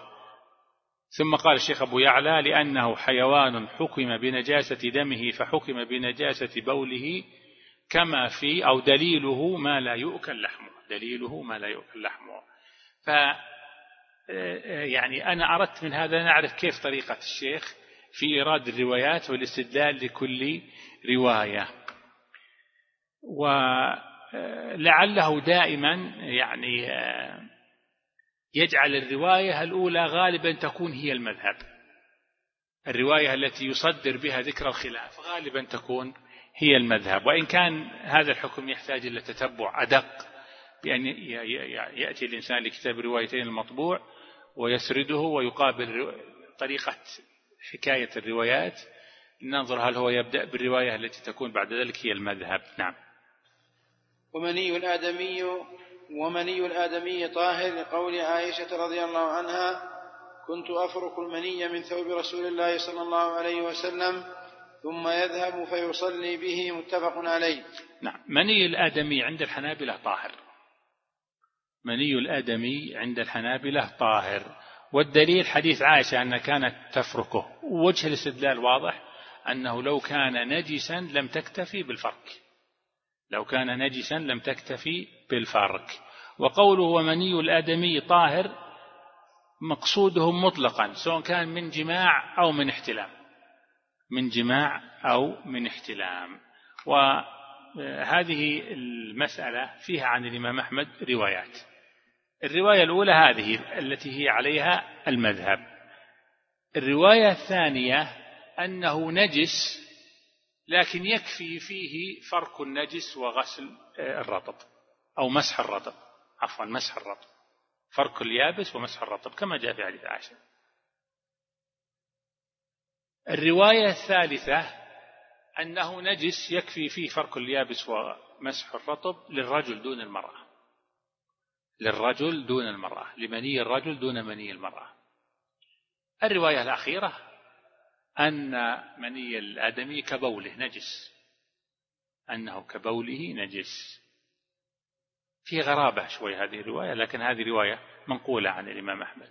ثم قال الشيخ أبو يعلى لأنه حيوان حكم بنجاسة دمه فحكم بنجاسة بوله كما في أو دليله ما لا يؤكل لحمه. دليله ما لا يؤكل لحمه. يعني أنا أردت من هذا نعرف كيف طريقة الشيخ في إيراد الروايات والاستدلال لكل رواية. ولعله دائما يعني يجعل الرواية الأولى غالبا تكون هي المذهب. الرواية التي يصدر بها ذكر الخلاف غالبا تكون هي المذهب. وإن كان هذا الحكم يحتاج إلى تتبع أدق بأن يأتي الإنسان لكتاب روايتين المطبوع ويسرده ويقابل طريقة حكاية الروايات. ننظر هل هو يبدأ بالرواية التي تكون بعد ذلك هي المذهب. نعم. ومني الآدمي ومني الآدمي طاهر لقول عائشة رضي الله عنها كنت أفرك المني من ثوب رسول الله صلى الله عليه وسلم ثم يذهب فيصلي به متفق عليه. نعم. مني الآدمي عند الحنابلة طاهر. مني الآدمي عند الحنابلة طاهر. والدليل حديث عائشة أن كانت تفركه. وجه الاستدلال واضح أنه لو كان نجسا لم تكتفي بالفرك. لو كان نجسا لم تكتفي بالفرك. وقوله ومني الآدمي طاهر مقصوده مطلقا سواء كان من جماع أو من احتلام. من جماع أو من احتلام. وهذه المسألة فيها عن الإمام أحمد روايات. الرواية الأولى هذه التي هي عليها المذهب. الرواية الثانية أنه نجس لكن يكفي فيه فرك النجس وغسل الرطب أو مسح الرطب. عفوا مسح الرطب. فرك اليابس ومسح الرطب كما جاء في حديث عائشة. الرواية الثالثة أنه نجس يكفي فيه فرك اليابس ومسح الرطب للرجل دون المرأة. للرجل دون المرأة لمني الرجل دون مني المرأة. الرواية الأخيرة أن مني الآدمي كبوله نجس. أنه كبوله نجس. في غرابة شوي هذه الرواية لكن هذه رواية منقولة عن الإمام أحمد.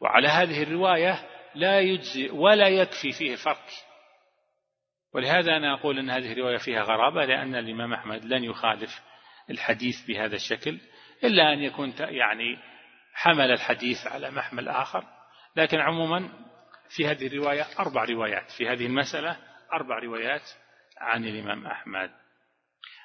وعلى هذه الرواية لا يجزي ولا يكفي فيه فرق. ولهذا أنا أقول أن هذه الرواية فيها غرابة لأن الإمام أحمد لن يخالف الحديث بهذا الشكل. إلا أن يكون يعني حمل الحديث على محمل آخر. لكن عموما في هذه الرواية أربع روايات. في هذه المسألة أربع روايات عن الإمام أحمد.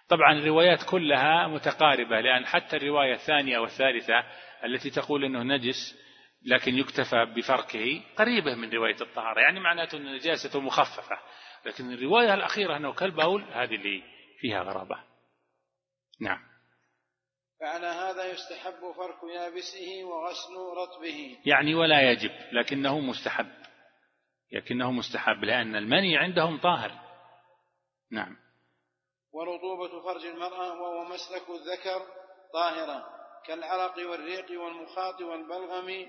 طبعا الروايات كلها متقاربة لأن حتى الرواية الثانية والثالثة التي تقول أنه نجس لكن يكتفى بفركه قريبة من رواية الطهارة. يعني معناته أن نجاسته مخففة. لكن الرواية الأخيرة أنه كالبول هذه اللي فيها غرابة. نعم. فعلى هذا يستحب فرك يابسه وغسل رطبه. يعني ولا يجب لكنه مستحب. لكنه مستحب لأن المني عندهم طاهر. نعم. ورطوبة فرج المرأة وهو مسلك الذكر طاهرة كالعرق والريق والمخاط والبلغم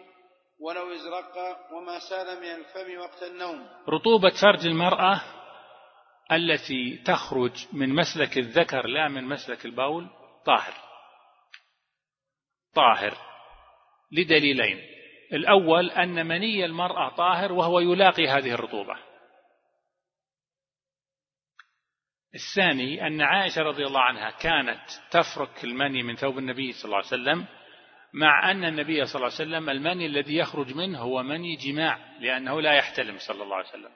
ولو ازرق وما سال من الفم وقت النوم. رطوبة فرج المرأة التي تخرج من مسلك الذكر لا من مسلك البول طاهر. طاهر لدليلين. الأول أن مني المرأة طاهر وهو يلاقي هذه الرطوبة. الثاني أن عائشة رضي الله عنها كانت تفرك المني من ثوب النبي صلى الله عليه وسلم مع أن النبي صلى الله عليه وسلم المني الذي يخرج منه هو مني جماع لأنه لا يحتلم صلى الله عليه وسلم.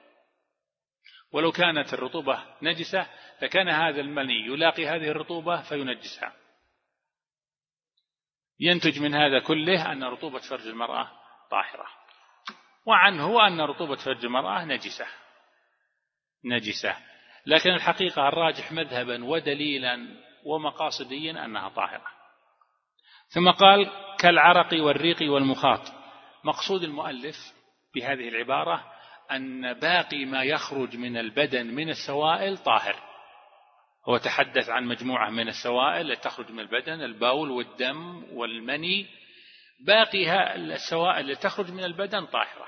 ولو كانت الرطوبة نجسة لكان هذا المني يلاقي هذه الرطوبة فينجسها. ينتج من هذا كله أن رطوبة فرج المرأة طاهرة. وعنه أن رطوبة فرج المرأة نجسة. نجسة. لكن الحقيقة الراجح مذهبا ودليلا ومقاصديا أنها طاهرة. ثم قال كالعرق والريق والمخاط. مقصود المؤلف بهذه العبارة أن باقي ما يخرج من البدن من السوائل طاهر. هو تحدث عن مجموعة من السوائل تخرج من البدن البول والدم والمني. باقي السوائل التي تخرج من البدن طاهرة.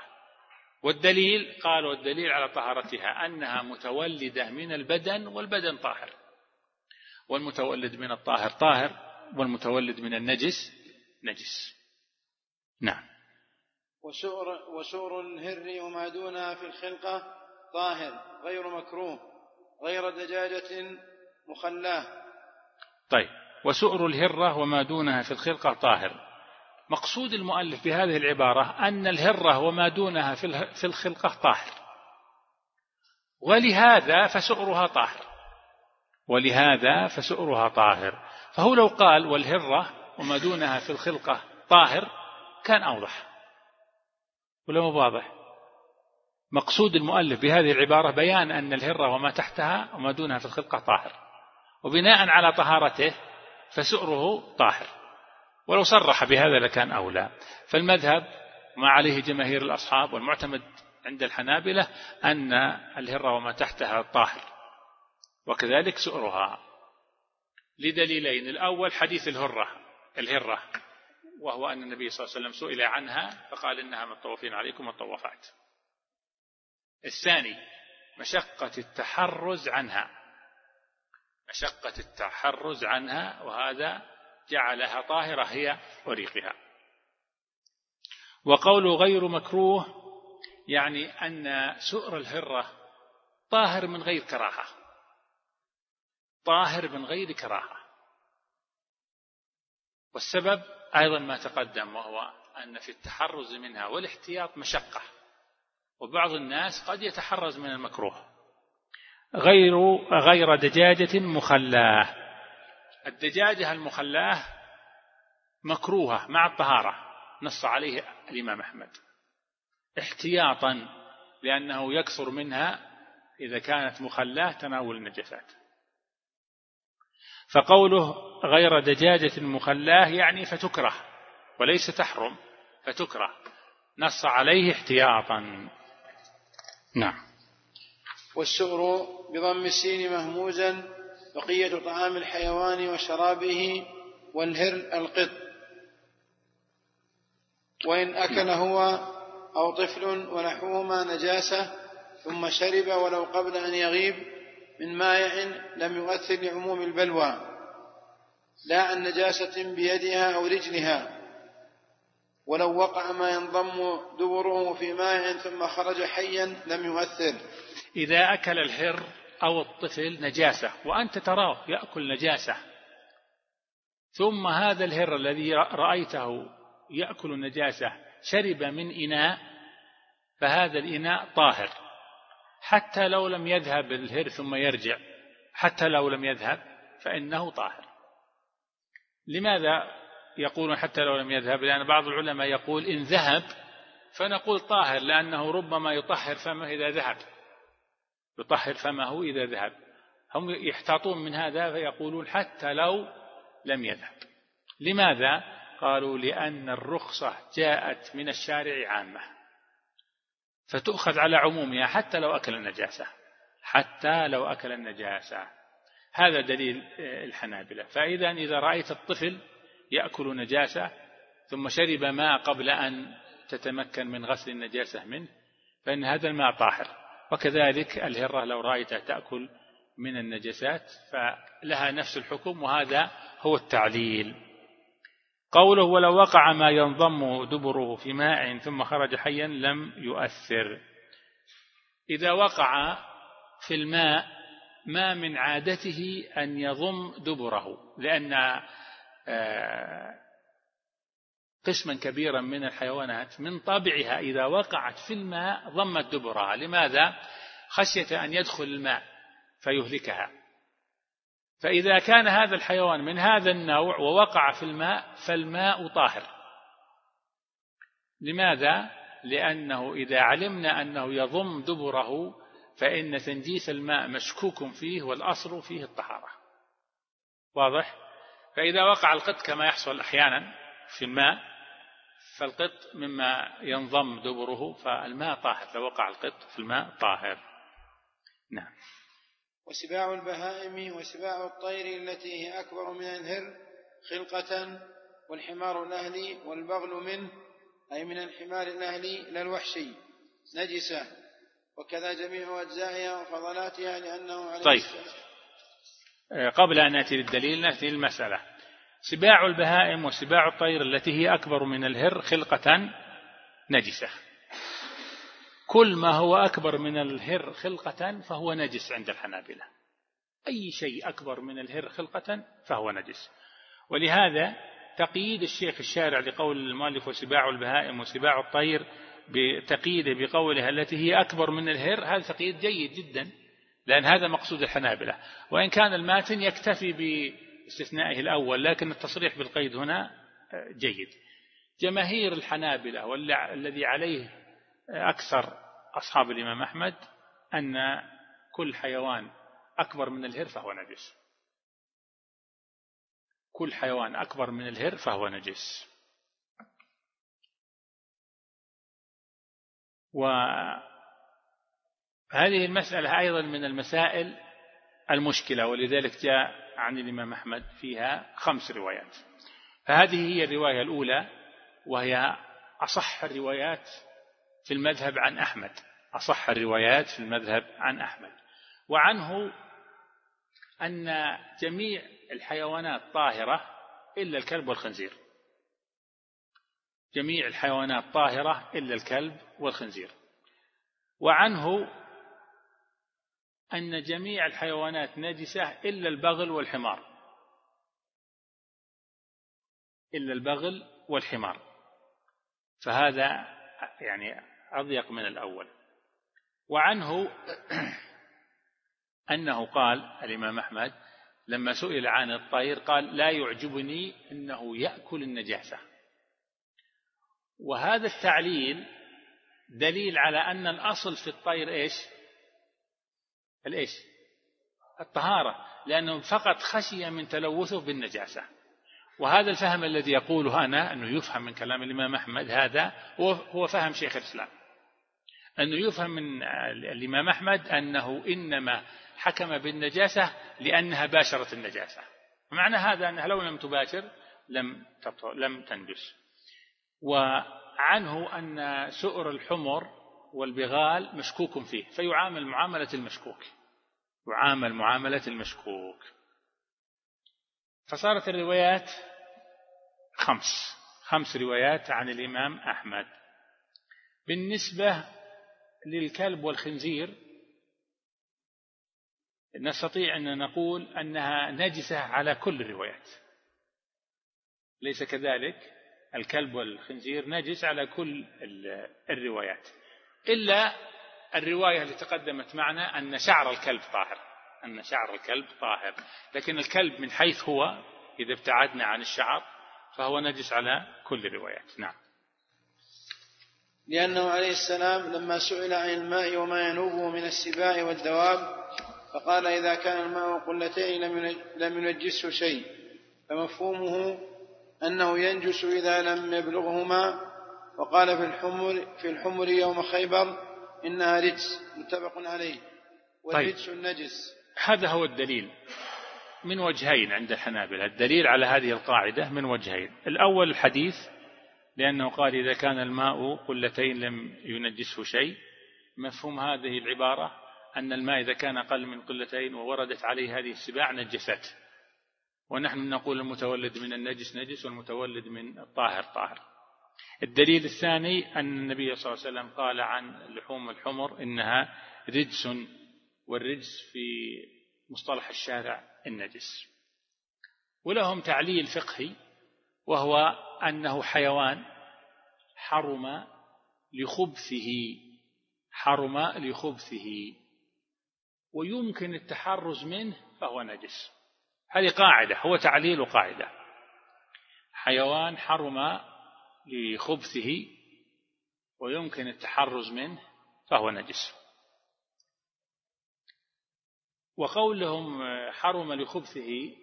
والدليل قال والدليل على طهارتها أنها متولدة من البدن والبدن طاهر. والمتولد من الطاهر طاهر والمتولد من النجس نجس. نعم. وسؤر, وسؤر الهر وما دونها في الخلقة طاهر غير مكروه غير دجاجة مخلاه. طيب وسؤر الهرة وما دونها في الخلقة طاهر. مقصود المؤلف بهذه العبارة أن الهرة وما دونها في الخلقة طاهر. ولهذا فسؤرها طاهر. ولهذا فسؤرها طاهر. فهو لو قال والهرة وما دونها في الخلقة طاهر كان أوضح. ولا مو واضح؟ مقصود المؤلف بهذه العبارة بيان أن الهرة وما تحتها وما دونها في الخلقة طاهر. وبناء على طهارته فسؤره طاهر. ولو صرح بهذا لكان أولى. فالمذهب ما عليه جماهير الأصحاب والمعتمد عند الحنابلة أن الهرة وما تحتها طاهر. وكذلك سؤرها. لدليلين. الأول حديث الهرة الهرة وهو أن النبي صلى الله عليه وسلم سئل عنها فقال إنها من الطوافين عليكم الطوافات الثاني مشقة التحرز عنها. مشقة التحرز عنها وهذا جعلها طاهرة هي وريقها وقول غير مكروه يعني أن سؤر الهرة طاهر من غير كراهة. طاهر من غير كراهة. والسبب أيضا ما تقدم وهو أن في التحرز منها والاحتياط مشقة. وبعض الناس قد يتحرز من المكروه. غير غير دجاجة مخلاه. الدجاجة المخلاه مكروهة مع الطهارة نص عليه الإمام أحمد. احتياطا لأنه يكثر منها إذا كانت مخلاه تناول النجسات فقوله غير دجاجة مخلاه يعني فتكره وليس تحرم فتكره. نص عليه احتياطا. نعم. والسؤر بضم السين مهموزا بقية طعام الحيوان وشرابه والهر القط. وإن أكل هو أو طفل ونحوهما نجاسة ثم شرب ولو قبل أن يغيب من مائع لم يؤثر لعموم البلوى. لا عن نجاسة بيدها أو رجلها. ولو وقع ما ينضم دبره في ماء ثم خرج حيا لم يؤثر. إذا أكل الحر أو الطفل نجاسة وأنت تراه يأكل نجاسة. ثم هذا الهر الذي رأيته يأكل النجاسة شرب من إناء فهذا الإناء طاهر. حتى لو لم يذهب الهر ثم يرجع حتى لو لم يذهب فإنه طاهر. لماذا يقولون حتى لو لم يذهب؟ لأن بعض العلماء يقول إن ذهب فنقول طاهر لأنه ربما يطهر فمه إذا ذهب. يطهر فمه إذا ذهب. هم يحتاطون من هذا فيقولون حتى لو لم يذهب. لماذا؟ قالوا لأن الرخصة جاءت من الشارع عامة. فتؤخذ على عمومها حتى لو أكل النجاسة. حتى لو أكل النجاسة. هذا دليل الحنابلة. فإذا إذا رأيت الطفل يأكل نجاسة ثم شرب ماء قبل أن تتمكن من غسل النجاسة منه فإن هذا الماء طاهر. وكذلك الهرة لو رأيتها تأكل من النجسات فلها نفس الحكم وهذا هو التعليل. قوله ولو وقع ما ينضم دبره في ماء ثم خرج حيا لم يؤثر. إذا وقع في الماء ما من عادته أن يضم دبره لأن آه، قسما كبيرا من الحيوانات من طبعها إذا وقعت في الماء ضمت دبرها لماذا؟ خشية أن يدخل الماء فيهلكها فإذا كان هذا الحيوان من هذا النوع ووقع في الماء فالماء طاهر لماذا؟ لأنه إذا علمنا أنه يضم دبره فإن تنجيس الماء مشكوك فيه والأصل فيه الطهارة واضح؟ فإذا وقع القط كما يحصل أحيانا في الماء فالقط مما ينضم دبره فالماء طاهر. لو وقع القط في الماء طاهر. نعم. وسباع البهائم وسباع الطير التي هي أكبر من الهر خلقة والحمار الأهلي والبغل منه أي من الحمار الأهلي لا الوحشي. نجسة. وكذا جميع أجزائها وفضلاتها لأنه عليه طيب. آه، قبل أن نأتي للدليل نأتي للمسألة. سباع البهائم وسباع الطير التي هي أكبر من الهر خلقة نجسة. كل ما هو أكبر من الهر خلقة فهو نجس عند الحنابلة. أي شيء أكبر من الهر خلقة فهو نجس. ولهذا تقييد الشيخ الشارع لقول المؤلف وسباع البهائم وسباع الطير بتقييده بقولها التي هي أكبر من الهر هذا تقييد جيد جدا لأن هذا مقصود الحنابلة. وإن كان الماتن يكتفي باستثنائه الأول لكن التصريح بالقيد هنا جيد. جماهير الحنابلة والذي عليه أكثر أصحاب الإمام أحمد أن كل حيوان أكبر من الهر فهو نجس. كل حيوان أكبر من الهر فهو نجس. وهذه المسألة أيضا من المسائل المشكلة ولذلك جاء عن الإمام أحمد فيها خمس روايات. فهذه هي الرواية الأولى وهي أصح الروايات في المذهب عن أحمد. أصح الروايات في المذهب عن أحمد. وعنه أن جميع الحيوانات طاهرة إلا الكلب والخنزير. جميع الحيوانات طاهرة إلا الكلب والخنزير. وعنه أن جميع الحيوانات نجسة إلا البغل والحمار. إلا البغل والحمار. فهذا يعني أضيق من الأول. وعنه (clears throat) أنه قال الإمام أحمد لما سئل عن الطير قال لا يعجبني أنه يأكل النجاسة. وهذا التعليل دليل على أن الأصل في الطير إيش؟ الإيش؟ الطهارة لأنه فقط خشي من تلوثه بالنجاسة. وهذا الفهم الذي يقوله أنا أنه يفهم من كلام الإمام أحمد هذا هو فهم شيخ الإسلام. أنه يفهم من الإمام أحمد أنه إنما حكم بالنجاسة لأنها باشرت النجاسة. معنى هذا أنها لو لم تباشر لم لم تنجس. وعنه أن سؤر الحمر والبغال مشكوك فيه فيعامل معاملة المشكوك. يعامل معاملة المشكوك. فصارت الروايات خمس خمس روايات عن الإمام أحمد. بالنسبة للكلب والخنزير نستطيع أن نقول أنها نجسة على كل الروايات. ليس كذلك الكلب والخنزير نجس على كل الروايات. إلا الرواية التي تقدمت معنا أن شعر الكلب طاهر. أن شعر الكلب طاهر. لكن الكلب من حيث هو إذا ابتعدنا عن الشعر فهو نجس على كل الروايات. نعم. لأنه عليه السلام لما سئل عن الماء وما ينوبه من السباع والدواب فقال إذا كان الماء قلتين لم ينجسه شيء. فمفهومه أنه ينجس إذا لم يبلغهما وقال في الحمر في الحمر يوم خيبر إنها رجس متفق عليه. والرجس طيب. النجس. هذا هو الدليل من وجهين عند الحنابلة. الدليل على هذه القاعدة من وجهين. الأول الحديث لأنه قال إذا كان الماء قلتين لم ينجسه شيء. مفهوم هذه العبارة أن الماء إذا كان أقل من قلتين ووردت عليه هذه السباع نجست. ونحن نقول المتولد من النجس نجس والمتولد من الطاهر طاهر. الدليل الثاني أن النبي صلى الله عليه وسلم قال عن لحوم الحمر إنها رجس والرجس في مصطلح الشارع النجس. ولهم تعليل فقهي وهو أنه حيوان حرم لخبثه حرم لخبثه ويمكن التحرز منه فهو نجس. هذه قاعدة هو تعليل قاعدة حيوان حرم لخبثه ويمكن التحرز منه فهو نجس. وقولهم حرم لخبثه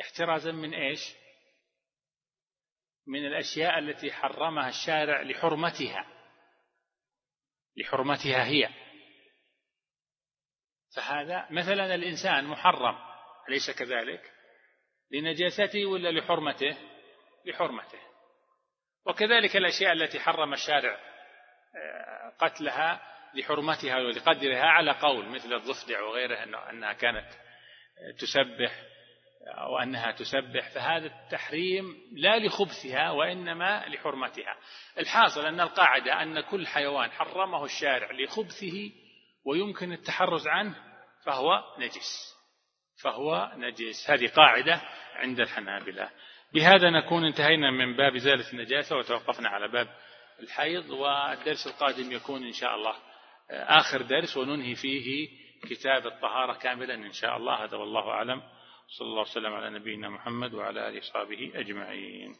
احترازا من إيش؟ من الأشياء التي حرمها الشارع لحرمتها. لحرمتها هي. فهذا مثلا الإنسان محرم أليس كذلك؟ لنجاسته ولا لحرمته؟ لحرمته. وكذلك الأشياء التي حرم الشارع آه، قتلها لحرمتها ولقدرها على قول مثل الضفدع وغيره أنها كانت تسبح أو أنها تسبح فهذا التحريم لا لخبثها وإنما لحرمتها. الحاصل أن القاعدة أن كل حيوان حرمه الشارع لخبثه ويمكن التحرز عنه فهو نجس فهو نجس. هذه قاعدة عند الحنابلة. بهذا نكون انتهينا من باب زالة النجاسة وتوقفنا على باب الحيض والدرس القادم يكون إن شاء الله آخر درس وننهي فيه كتاب الطهارة كاملا إن شاء الله. هذا والله أعلم. صلى الله وسلم على نبينا محمد وعلى آله وصحبه أجمعين.